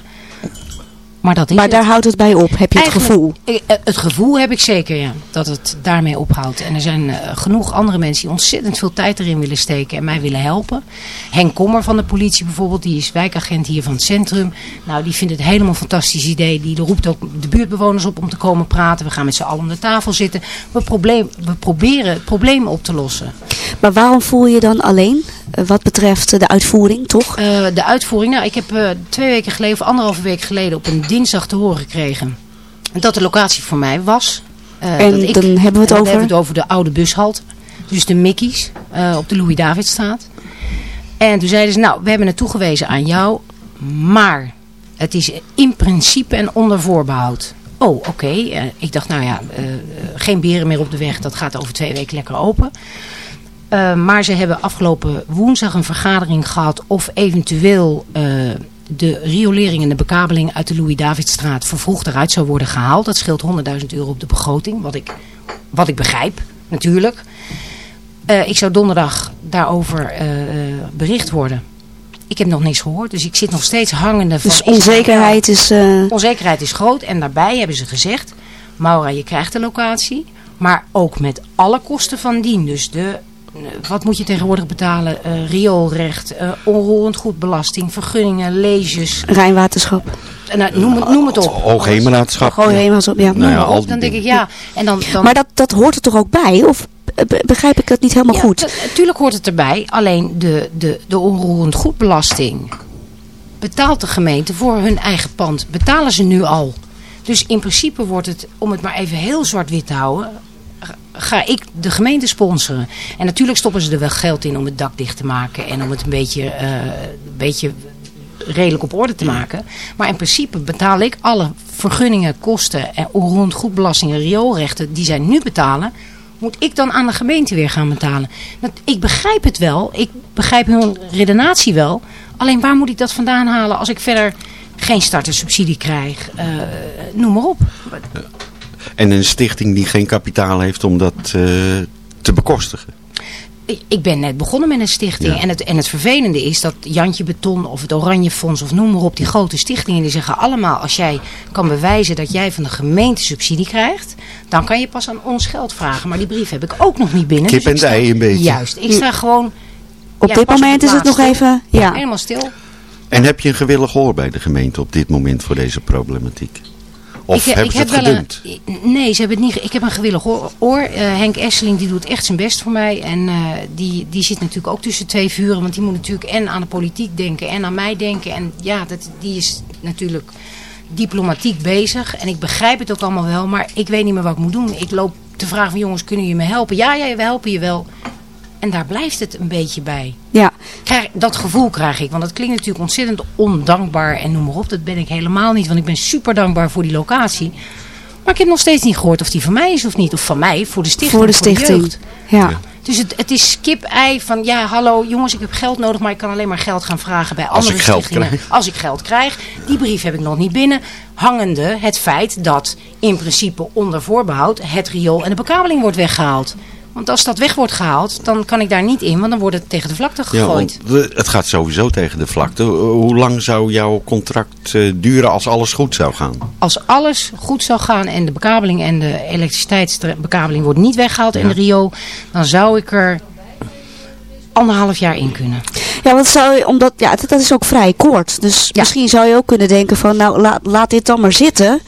Maar dat is Maar het. daar houdt het bij op, heb je het gevoel. eh, eh, Het gevoel heb ik zeker, ja. Dat het daarmee ophoudt. En er zijn eh, genoeg andere mensen die ontzettend veel tijd erin willen steken en mij willen helpen. Henk Kommer van de politie bijvoorbeeld, die is wijkagent hier van het centrum. Nou, die vindt het helemaal een fantastisch idee. Die roept ook de buurtbewoners op om te komen praten. We gaan met z'n allen om de tafel zitten. We, probleem, we proberen het probleem op te lossen. Maar waarom voel je je dan alleen? wat betreft de uitvoering, toch? De uitvoering, nou, ik heb twee weken geleden, of anderhalve week geleden, op een dinsdag te horen gekregen dat de locatie voor mij was. Eh, En dat ik- dan hebben we het over? hebben we het over de oude bushalte. Dus de Mickey's eh, op de Louis-Davidstraat. En toen zeiden ze, nou, we hebben het toegewezen aan jou, maar het is in principe en onder voorbehoud. Oh, oké. Eh, ik dacht, nou ja, geen beren meer op de weg. Dat gaat over twee weken lekker open. Maar ze hebben afgelopen woensdag een vergadering gehad of eventueel de riolering en de bekabeling uit de Louis-Davidstraat vervroegd eruit zou worden gehaald. Dat scheelt 100.000 euro op de begroting, wat ik, wat ik begrijp natuurlijk. Uh, ik zou donderdag daarover bericht worden. Ik heb nog niks gehoord, dus ik zit nog steeds hangende van... Dus onzekerheid is... Uh... Onzekerheid is groot en daarbij hebben ze gezegd... Maura, je krijgt de locatie, maar ook met alle kosten van dien. Dus de wat moet je tegenwoordig betalen? Uh, rioolrecht, uh, onroerend goedbelasting, vergunningen, leges. Rijnwaterschap. Nou, noem, het, noem het op. Hoogheemraadschap. Hoogheemraadschap, ja. Nou ja, al dan denk ik, ja. En dan, dan... Maar dat, dat hoort er toch ook bij? Of begrijp ik dat niet helemaal ja, goed? Natuurlijk hoort het erbij. Alleen de, de, de onroerend goedbelasting betaalt de gemeente voor hun eigen pand. Betalen ze nu al. Dus in principe wordt het, om het maar even heel zwart-wit te houden ga ik de gemeente sponsoren. En natuurlijk stoppen ze er wel geld in om het dak dicht te maken. En om het een beetje, uh, een beetje redelijk op orde te maken. Maar in principe betaal ik alle vergunningen, kosten en rond goedbelastingen, rioolrechten die zij nu betalen. Moet ik dan aan de gemeente weer gaan betalen? Dat, ik begrijp het wel. Ik begrijp hun redenatie wel. Alleen waar moet ik dat vandaan halen als ik verder geen startersubsidie krijg? Uh, noem maar op. En een stichting die geen kapitaal heeft om dat uh, te bekostigen. Ik ben net begonnen met een stichting. Ja. En, het, en het vervelende is dat Jantje Beton of het Oranje Fonds of noem maar op. Die grote stichtingen die zeggen allemaal als jij kan bewijzen dat jij van de gemeente subsidie krijgt. Dan kan je pas aan ons geld vragen. Maar die brief heb ik ook nog niet binnen. Kip en dus ei een beetje. Juist. Ik sta gewoon... Op ja, dit moment op is het nog even... Ja. Helemaal stil. En heb je een gewillig hoor bij de gemeente op dit moment voor deze problematiek? Of ik, hebben ik heb het wel gedumpt? Een, nee, ze hebben het niet. Ik heb een gewillig oor. oor. Uh, Henk Esseling die doet echt zijn best voor mij. En uh, die, die zit natuurlijk ook tussen twee vuren. Want die moet natuurlijk en aan de politiek denken en aan mij denken. En ja, dat, die is natuurlijk diplomatiek bezig. En ik begrijp het ook allemaal wel. Maar ik weet niet meer wat ik moet doen. Ik loop te vragen van jongens, kunnen jullie me helpen? Ja, ja, we helpen je wel. En daar blijft het een beetje bij. Ja. Krijg, dat gevoel krijg ik. Want dat klinkt natuurlijk ontzettend ondankbaar en noem maar op. Dat ben ik helemaal niet. Want ik ben super dankbaar voor die locatie. Maar ik heb nog steeds niet gehoord of die van mij is of niet. Of van mij, voor de stichting. Voor de stichting. Voor de ja. ja. Dus het, het is kip-ei van ja, hallo jongens, ik heb geld nodig, maar ik kan alleen maar geld gaan vragen bij Als andere ik geld stichtingen. krijg. Als ik geld krijg. Die brief heb ik nog niet binnen. Hangende het feit dat in principe onder voorbehoud het riool en de bekabeling wordt weggehaald. Want als dat weg wordt gehaald, dan kan ik daar niet in, want dan wordt het tegen de vlakte Ja, gegooid. want de- het gaat sowieso tegen de vlakte. Hoe lang zou jouw contract eh, duren als alles goed zou gaan? Als alles goed zou gaan en de bekabeling en de elektriciteitsbekabeling wordt niet weggehaald in de Rio, dan zou ik er anderhalf jaar in kunnen. Ja, want zou je, omdat, ja, dat, dat is ook vrij kort. Dus misschien zou je ook kunnen denken van, nou, laat, laat dit dan maar zitten.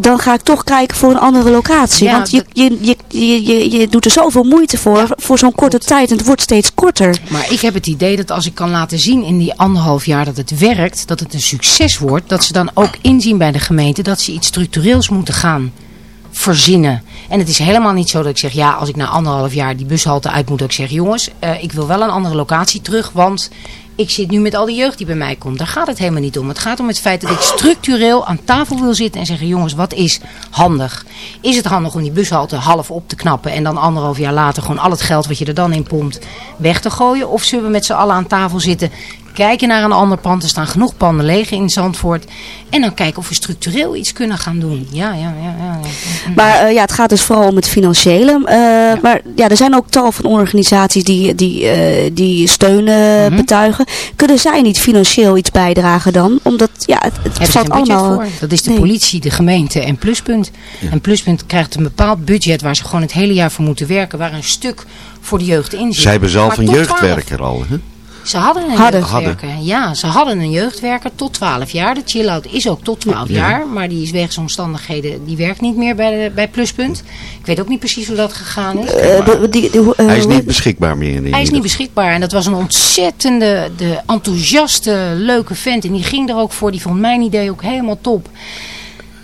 Dan ga ik toch kijken voor een andere locatie. Ja, want je, je, je, je, je, je doet er zoveel moeite voor, voor zo'n korte tijd. En het wordt steeds korter. Maar ik heb het idee dat als ik kan laten zien in die anderhalf jaar dat het werkt, dat het een succes wordt, dat ze dan ook inzien bij de gemeente dat ze iets structureels moeten gaan verzinnen. En het is helemaal niet zo dat ik zeg, ja, als ik na anderhalf jaar die bushalte uit moet, dat ik zeg, jongens, uh, ik wil wel een andere locatie terug, want ik zit nu met al die jeugd die bij mij komt. Daar gaat het helemaal niet om. Het gaat om het feit dat ik structureel aan tafel wil zitten en zeggen... jongens, wat is handig? Is het handig om die bushalte half op te knappen... en dan anderhalf jaar later gewoon al het geld wat je er dan in pompt weg te gooien? Of zullen we met z'n allen aan tafel zitten... kijken naar een ander pand. Er staan genoeg panden leeg in Zandvoort. En dan kijken of we structureel iets kunnen gaan doen. Ja, ja, ja. ja, ja. Maar eh, ja, het gaat dus vooral om het financiële. Eh, Maar ja, er zijn ook tal van organisaties die, die, eh, die steun Mhm. betuigen. Kunnen zij niet financieel iets bijdragen dan? Omdat ja, het, het Hebben valt allemaal... voor. Dat is de Nee. politie, de gemeente en Pluspunt. En Pluspunt krijgt een bepaald budget waar ze gewoon het hele jaar voor moeten werken. Waar een stuk voor de jeugd in zit. Zij hebben zelf Maar een jeugdwerker al. Hè? 12. Ze hadden een Hadden. jeugdwerker. Ja, ze hadden een jeugdwerker tot 12 jaar. De chill-out is ook tot 12 Ja. jaar. Maar die is wegens omstandigheden, die werkt niet meer bij, de, bij Pluspunt. Ik weet ook niet precies hoe dat gegaan is. Eh, die- die- eh, Hij is hoe- niet beschikbaar meer. In Hij is niet beschikbaar. En dat was een ontzettende, de enthousiaste, leuke vent. En die ging er ook voor. Die vond mijn idee ook helemaal top.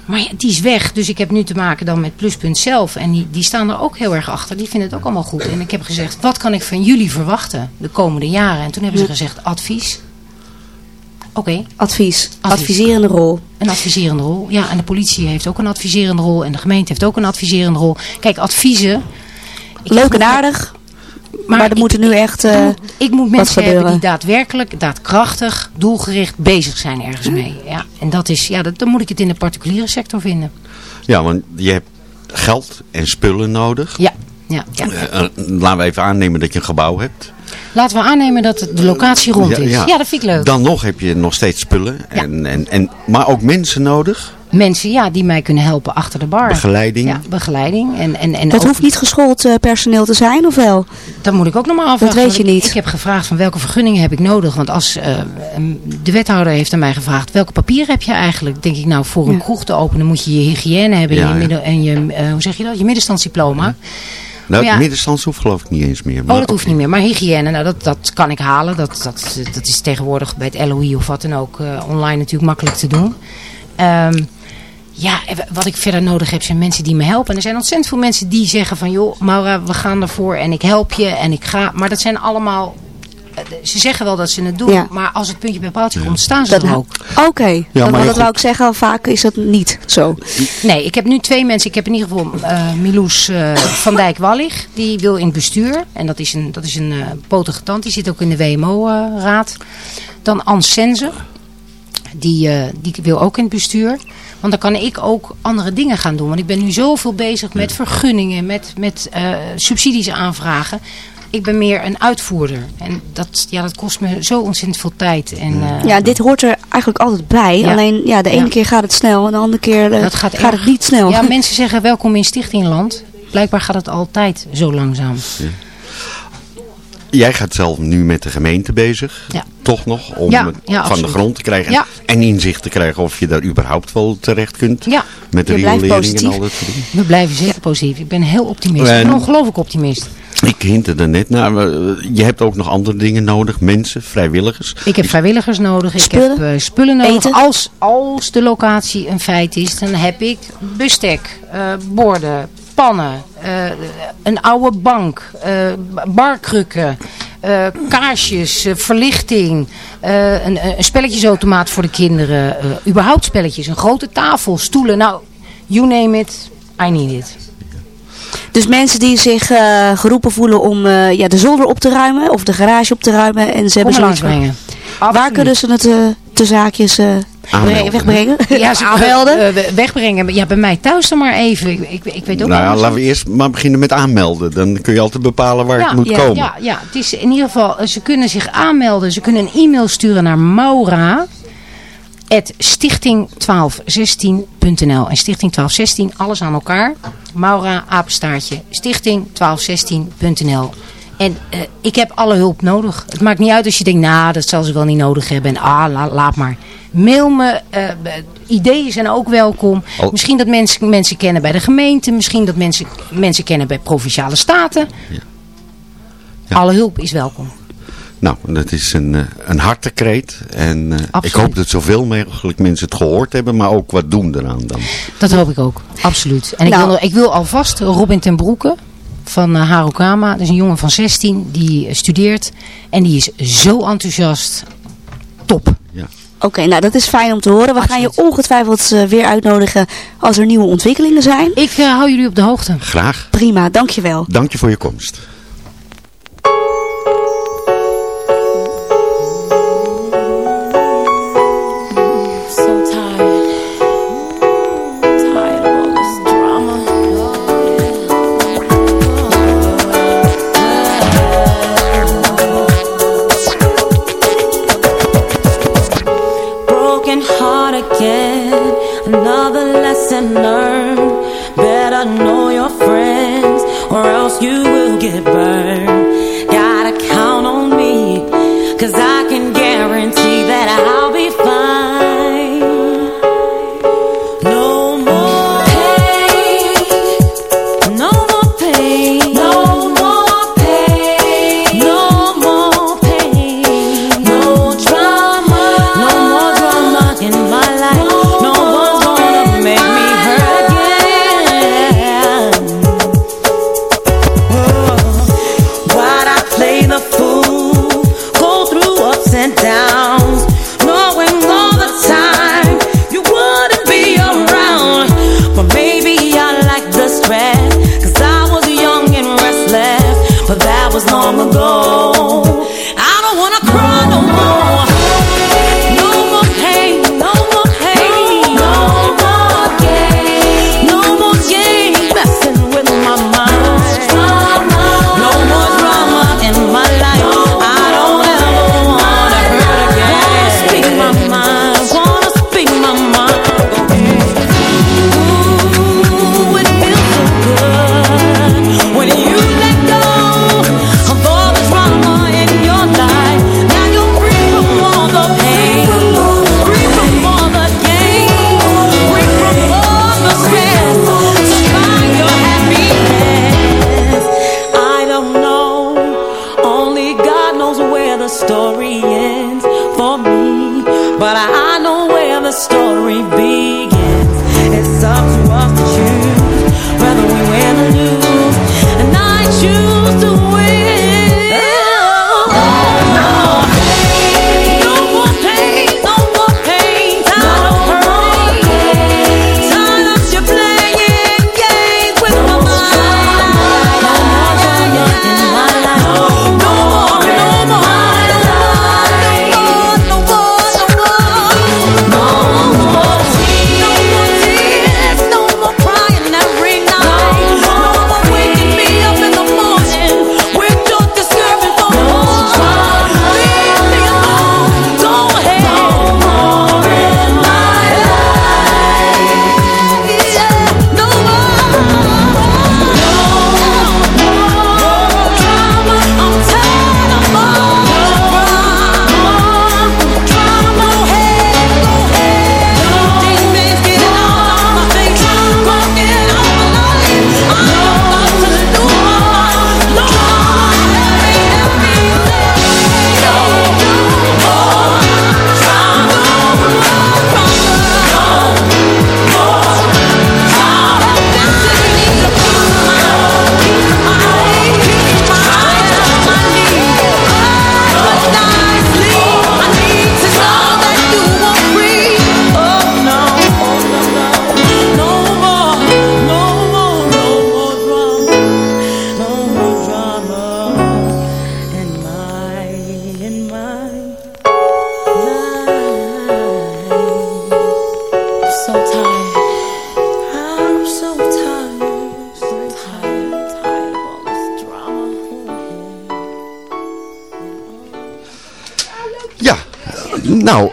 Maar ja, die is weg. Dus ik heb nu te maken dan met Pluspunt zelf. En die, die staan er ook heel erg achter. Die vinden het ook allemaal goed. En ik heb gezegd, wat kan ik van jullie verwachten de komende jaren? En toen hebben ze gezegd, advies. Oké. Advies. Adviserende rol. Een adviserende rol. Ja, en de politie heeft ook een adviserende rol. En de gemeente heeft ook een adviserende rol. Kijk, adviezen... ik Leuk en aardig. Maar, er moeten nu echt... eh, ik moet wat mensen hebben die daadwerkelijk, daadkrachtig, doelgericht bezig zijn ergens mee. Ja, en dat is, ja, dat, dan moet ik het in de particuliere sector vinden. Ja, want je hebt geld en spullen nodig. Ja, ja, ja. Eh, eh, laten we even aannemen dat je een gebouw hebt. Laten we aannemen dat de locatie rond is. Ja, dat vind ik leuk. Dan nog heb je nog steeds spullen. En, en, en, maar ook mensen nodig. Mensen ja, die mij kunnen helpen achter de bar. Begeleiding. Ja, begeleiding. En, en, en dat ook- hoeft niet geschoold eh, personeel te zijn, of wel? Dat moet ik ook nog maar Dat afvragen. weet want je niet. Ik heb gevraagd van welke vergunningen heb ik nodig. Want als eh, de wethouder heeft aan mij gevraagd welke papier heb je eigenlijk. Denk ik nou voor een Ja. kroeg te openen moet je je hygiëne hebben. Ja, en je, ja. midden, en je eh, hoe zeg je dat? Je middenstandsdiploma. Nou, Maar ja. middenstands hoeft geloof ik niet eens meer. Oh, dat hoeft niet meer. Maar hygiëne, nou, dat, dat kan ik halen. Dat, dat, dat is tegenwoordig bij het LOI of wat dan ook online natuurlijk makkelijk te doen. Ehm, ja, wat ik verder nodig heb zijn mensen die me helpen. En er zijn ontzettend veel mensen die zeggen van... joh, Maura, we gaan ervoor en ik help je en ik ga. Maar dat zijn allemaal... eh, Ze zeggen wel dat ze het doen, Ja. maar als het puntje bij paaltje komt, staan ze Dat er ook. Oké, dat, maar dat goed. wou ik zeggen. Vaak is dat niet zo. Nee, ik heb nu twee mensen. Ik heb in ieder geval eh Miloes eh, van Dijk-Wallig. Die wil in het bestuur. En dat is een, dat is een eh, potige tand. Die zit ook in de WMO-raad. Dan Ans Sense. Die, eh, die wil ook in het bestuur. Want dan kan ik ook andere dingen gaan doen. Want ik ben nu zoveel bezig met vergunningen. Met, met eh, subsidies aanvragen. Ik ben meer een uitvoerder. En dat, ja, dat kost me zo ontzettend veel tijd. En, eh, Ja, dit hoort er eigenlijk altijd bij. Ja. Alleen ja, de ene Ja. keer gaat het snel en de andere keer eh, Dat gaat, het niet snel. Ja, mensen zeggen welkom in Stichtingland. Blijkbaar gaat het altijd zo langzaam. Jij gaat zelf nu met de gemeente bezig. Ja. Toch nog? Om Ja, het ja, van absoluut. de grond te krijgen. Ja. En inzicht te krijgen of je daar überhaupt wel terecht kunt. Ja. Met de riolering en positief. al dat soort dingen. We blijven zeker positief. Ik ben heel optimist. En- Ik ben ongelooflijk optimist. Ik hintte er net naar. we- Je hebt ook nog andere dingen nodig. Mensen, vrijwilligers. Ik heb vrijwilligers nodig. Ik Spullen? heb eh, spullen nodig. Eten? Als, als de locatie een feit is, dan heb ik bestek, eh, borden, pannen, eh, een oude bank, eh, barkrukken, eh, kaarsjes, verlichting, een, een spelletjesautomaat voor de kinderen, überhaupt spelletjes, een grote tafel, stoelen. Nou, you name it, I need it. Dus mensen die zich geroepen voelen om ja, de zolder op te ruimen of de garage op te ruimen. En ze hebben zoiets. Waar kunnen ze het de Aanmelden. wegbrengen? Ja, ze aanmelden. eh, we- wegbrengen. Ja, bij mij thuis dan maar even. Ik, ik, ik weet ook Nou ja, laten we eerst maar beginnen met aanmelden. Dan kun je altijd bepalen waar het moet ja, komen. Ja, ja, het is in ieder geval, eh, ze kunnen zich aanmelden. Ze kunnen een e-mail sturen naar Maura. stichting1216.nl en stichting 1216 alles aan elkaar Maura apenstaartje stichting1216.nl en eh, ik heb alle hulp nodig het maakt niet uit als je denkt nou dat zal ze wel niet nodig hebben en ah la- laat maar Mail me. Eh, ideeën zijn ook welkom. Oh. Misschien dat mensen, mensen kennen bij de gemeente. Misschien dat mensen, mensen kennen bij provinciale staten. Ja. Alle hulp is welkom. Nou, dat is een, eh, een hartekreet. En eh, ik hoop dat zoveel mogelijk mensen het gehoord hebben, maar ook wat doen eraan dan. Dat hoop ik ook, absoluut. En ik, nou. wil, ik wil alvast Robin ten Broeke van uh, Harukama, dat is een jongen van 16, die studeert. En die is zo enthousiast. Top. Ja. Oké, nou dat is fijn om te horen. We gaan je ongetwijfeld eh, weer uitnodigen als er nieuwe ontwikkelingen zijn. Ik eh, hou jullie op de hoogte. Graag. Prima, dankjewel. Dank je voor je komst.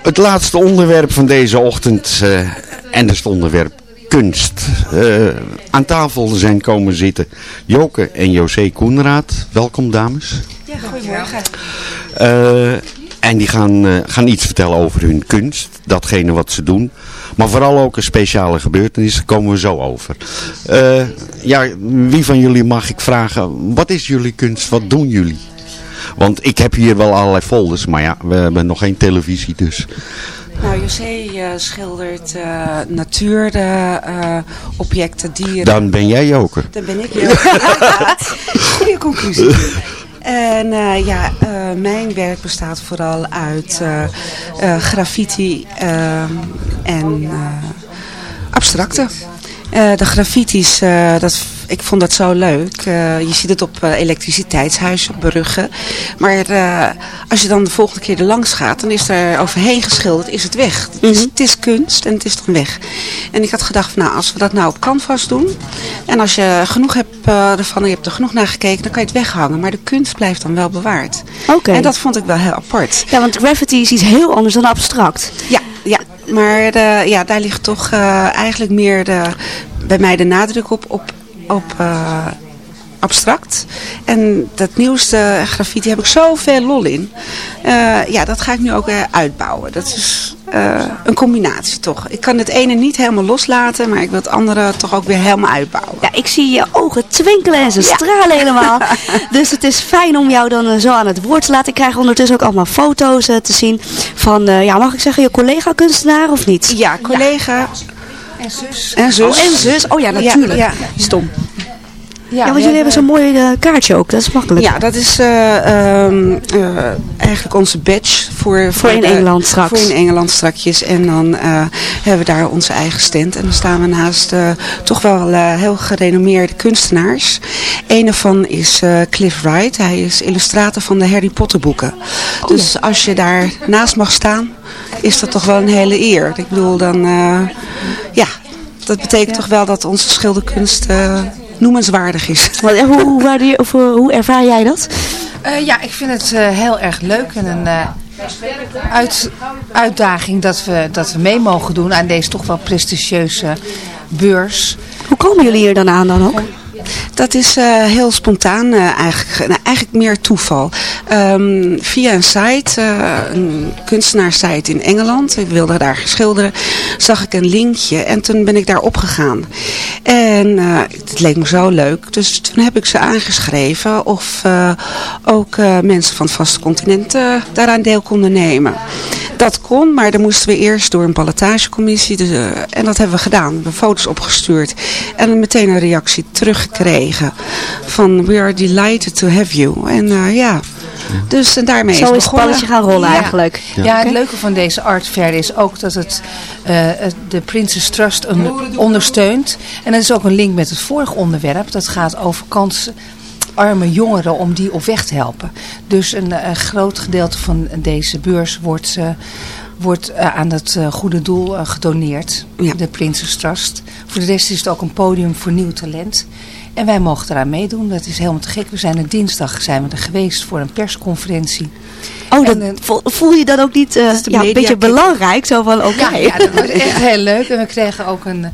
het laatste onderwerp van deze ochtend. Eh, en dat is het onderwerp kunst. Eh, aan tafel zijn komen zitten Joke en José Koenraad. Welkom dames. Ja, goedemorgen. Eh, en die gaan, gaan iets vertellen over hun kunst. Datgene wat ze doen. Maar vooral ook een speciale gebeurtenis. Daar komen we zo over. ja, wie van jullie mag ik vragen. Wat is jullie kunst? Wat doen jullie? Want ik heb hier wel allerlei folders, maar ja, we hebben nog geen televisie dus. Nou, José schildert uh, natuur, eh, eh, objecten, dieren. Dan ben jij joker. Dan ben ik joker, Goeie Goede conclusie. En ja, mijn werk bestaat vooral uit graffiti en abstracte. de graffitis, dat ik vond dat zo leuk. Eh, je ziet het op eh, elektriciteitshuizen, bruggen. Maar eh, als je dan de volgende keer er langs gaat, dan is er overheen geschilderd, is het weg. Het, is, het is kunst en het is dan weg. En ik had gedacht, van, nou, als we dat nou op canvas doen. En als je genoeg hebt ervan en je hebt er genoeg naar gekeken, dan kan je het weghangen. Maar de kunst blijft dan wel bewaard. Oké. En dat vond ik wel heel apart. Ja, want graffiti is iets heel anders dan abstract. Ja, ja. maar de, ja, daar ligt toch eigenlijk meer de, bij mij de nadruk op, op, op eh, abstract. En dat nieuwste graffiti heb ik zoveel lol in. Eh, ja, dat ga ik nu ook eh, uitbouwen. Dat is een combinatie toch. Ik kan het ene niet helemaal loslaten, maar ik wil het andere toch ook weer helemaal uitbouwen. Ja, ik zie je ogen twinkelen en ze stralen helemaal. dus het is fijn om jou dan zo aan het woord te laten. Ik krijg ondertussen ook allemaal foto's te zien van, ja, mag ik zeggen, je collega-kunstenaar of niet? Ja, collega. En zus. En zus. Oh, en zus. Oh ja, natuurlijk. Ja, Stom. Ja, Ja, want jullie hebben zo'n mooi eh, kaartje ook. Dat is makkelijk. Ja, dat is eh, ehm, eh, eigenlijk onze badge voor, Voor in de- Engeland straks. Voor in Engeland strakjes. En dan hebben we daar onze eigen stand. En dan staan we naast toch wel heel gerenommeerde kunstenaars. Een ervan is Cliff Wright. Hij is illustrator van de Harry Potter boeken. dus als je daar naast mag staan, is dat toch wel een hele eer. Ik bedoel, dan... eh, ja, dat betekent toch wel dat onze schilderkunst... eh, noemenswaardig is. Hoe, hoe, waardeer- of, eh, hoe ervaar jij dat? Eh, ja, ik vind het eh, heel erg leuk en een eh, uit, uitdaging dat we, dat we mee mogen doen aan deze toch wel prestigieuze beurs. Hoe komen jullie hier dan aan dan ook? Dat is eh, heel spontaan eh, eigenlijk. Nou, eigenlijk meer toeval. Ehm, via een site, eh, een kunstenaarssite in Engeland. Ik wilde daar schilderen. Zag ik een linkje en toen ben ik daar opgegaan. En het leek me zo leuk. Dus toen heb ik ze aangeschreven of ook mensen van het vaste continent daaraan deel konden nemen. Dat kon, maar dan moesten we eerst door een ballotagecommissie. Dus, eh, en dat hebben we gedaan. We hebben foto's opgestuurd. En meteen een reactie teruggekregen. Van we are delighted to have you. En eh, ja, dus en daarmee Zo is het balletje gaan rollen Ja. eigenlijk. Ja, het leuke van deze art fair is ook dat het eh, de Princess Trust ondersteunt. En dat is ook een link met het vorige onderwerp. Dat gaat over kansarme jongeren om die op weg te helpen. Dus een, eh, groot gedeelte van deze beurs wordt, eh, wordt eh, aan het goede doel gedoneerd. De Princess Trust. Voor de rest is het ook een podium voor nieuw talent. En wij mogen eraan meedoen. Dat is helemaal te gek. We zijn er dinsdag zijn we er geweest voor een persconferentie. Oh, dat, voel, voel je dan ook niet eh, ja, een beetje belangrijk? Zo van, oké. Ja, ja, dat was echt heel leuk. En we kregen ook een,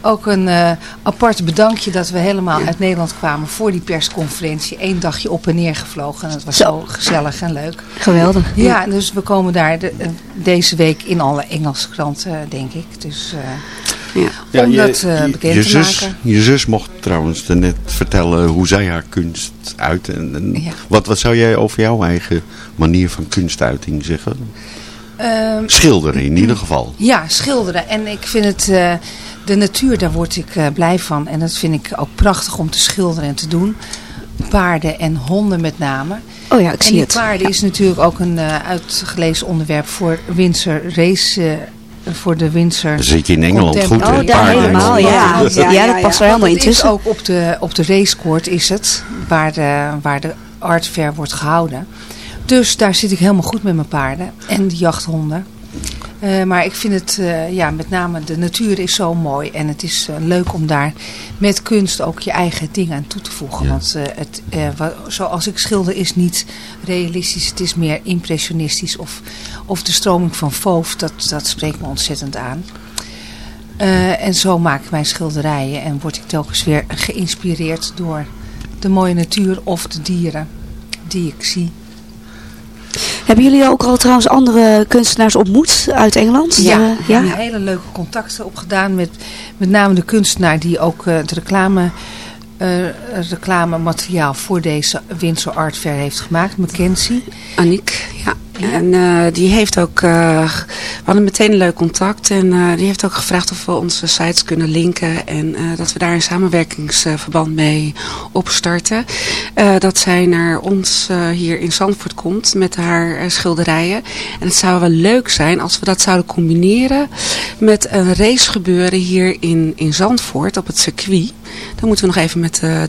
ook een eh, apart bedankje dat we helemaal uit Nederland kwamen voor die persconferentie. Eén dagje op en neer gevlogen. En dat was zo, gezellig en leuk. Geweldig. Ja, dus we komen daar de- eh, deze week in alle Engelse kranten, denk ik. Dus ja. om dat eh, bekend je te zus, maken. Je zus mocht trouwens net vertellen hoe zij haar kunst uit. En, en wat, wat zou jij over jouw eigen manier van kunstuiting zeggen? Ehm, Schilderen in ieder geval. Ja, schilderen. En ik vind het, eh, de natuur, daar word ik eh, blij van. En dat vind ik ook prachtig om te schilderen en te doen. Paarden en honden met name. Oh ja, ik en zie die het. paarden is natuurlijk ook een eh, uitgelezen onderwerp voor Windsor Race... voor de Windsor Dan zit je in Engeland goed? Oh, daar helemaal, ja. Ja, dat past er helemaal in tussen. ook op de, op de racecourt is het, waar de, waar de art fair wordt gehouden. Dus daar zit ik helemaal goed met mijn paarden en de jachthonden. Eh, maar ik vind het, eh, ja, met name de natuur is zo mooi. En het is eh, leuk om daar met kunst ook je eigen dingen aan toe te voegen. Want het, zoals ik schilder is niet realistisch. Het is meer impressionistisch. Of, of de stroming van Fauve, dat, dat spreekt me ontzettend aan. En zo maak ik mijn schilderijen. En word ik telkens weer geïnspireerd door de mooie natuur of de dieren die ik zie. Hebben jullie ook al trouwens andere kunstenaars ontmoet uit Engeland? Ja, Eh, ik heb hele leuke contacten opgedaan met met name de kunstenaar die ook eh, het reclame, eh, reclamemateriaal voor deze Windsor Art Fair heeft gemaakt, Mackenzie. Aniek, ja. En eh, die heeft ook, eh, we hadden meteen een leuk contact en eh, die heeft ook gevraagd of we onze sites kunnen linken en dat we daar een samenwerkingsverband mee opstarten. Dat zij naar ons hier in Zandvoort komt met haar schilderijen. En het zou wel leuk zijn als we dat zouden combineren met een race gebeuren hier in, in Zandvoort op het circuit. Dan moeten we nog even met de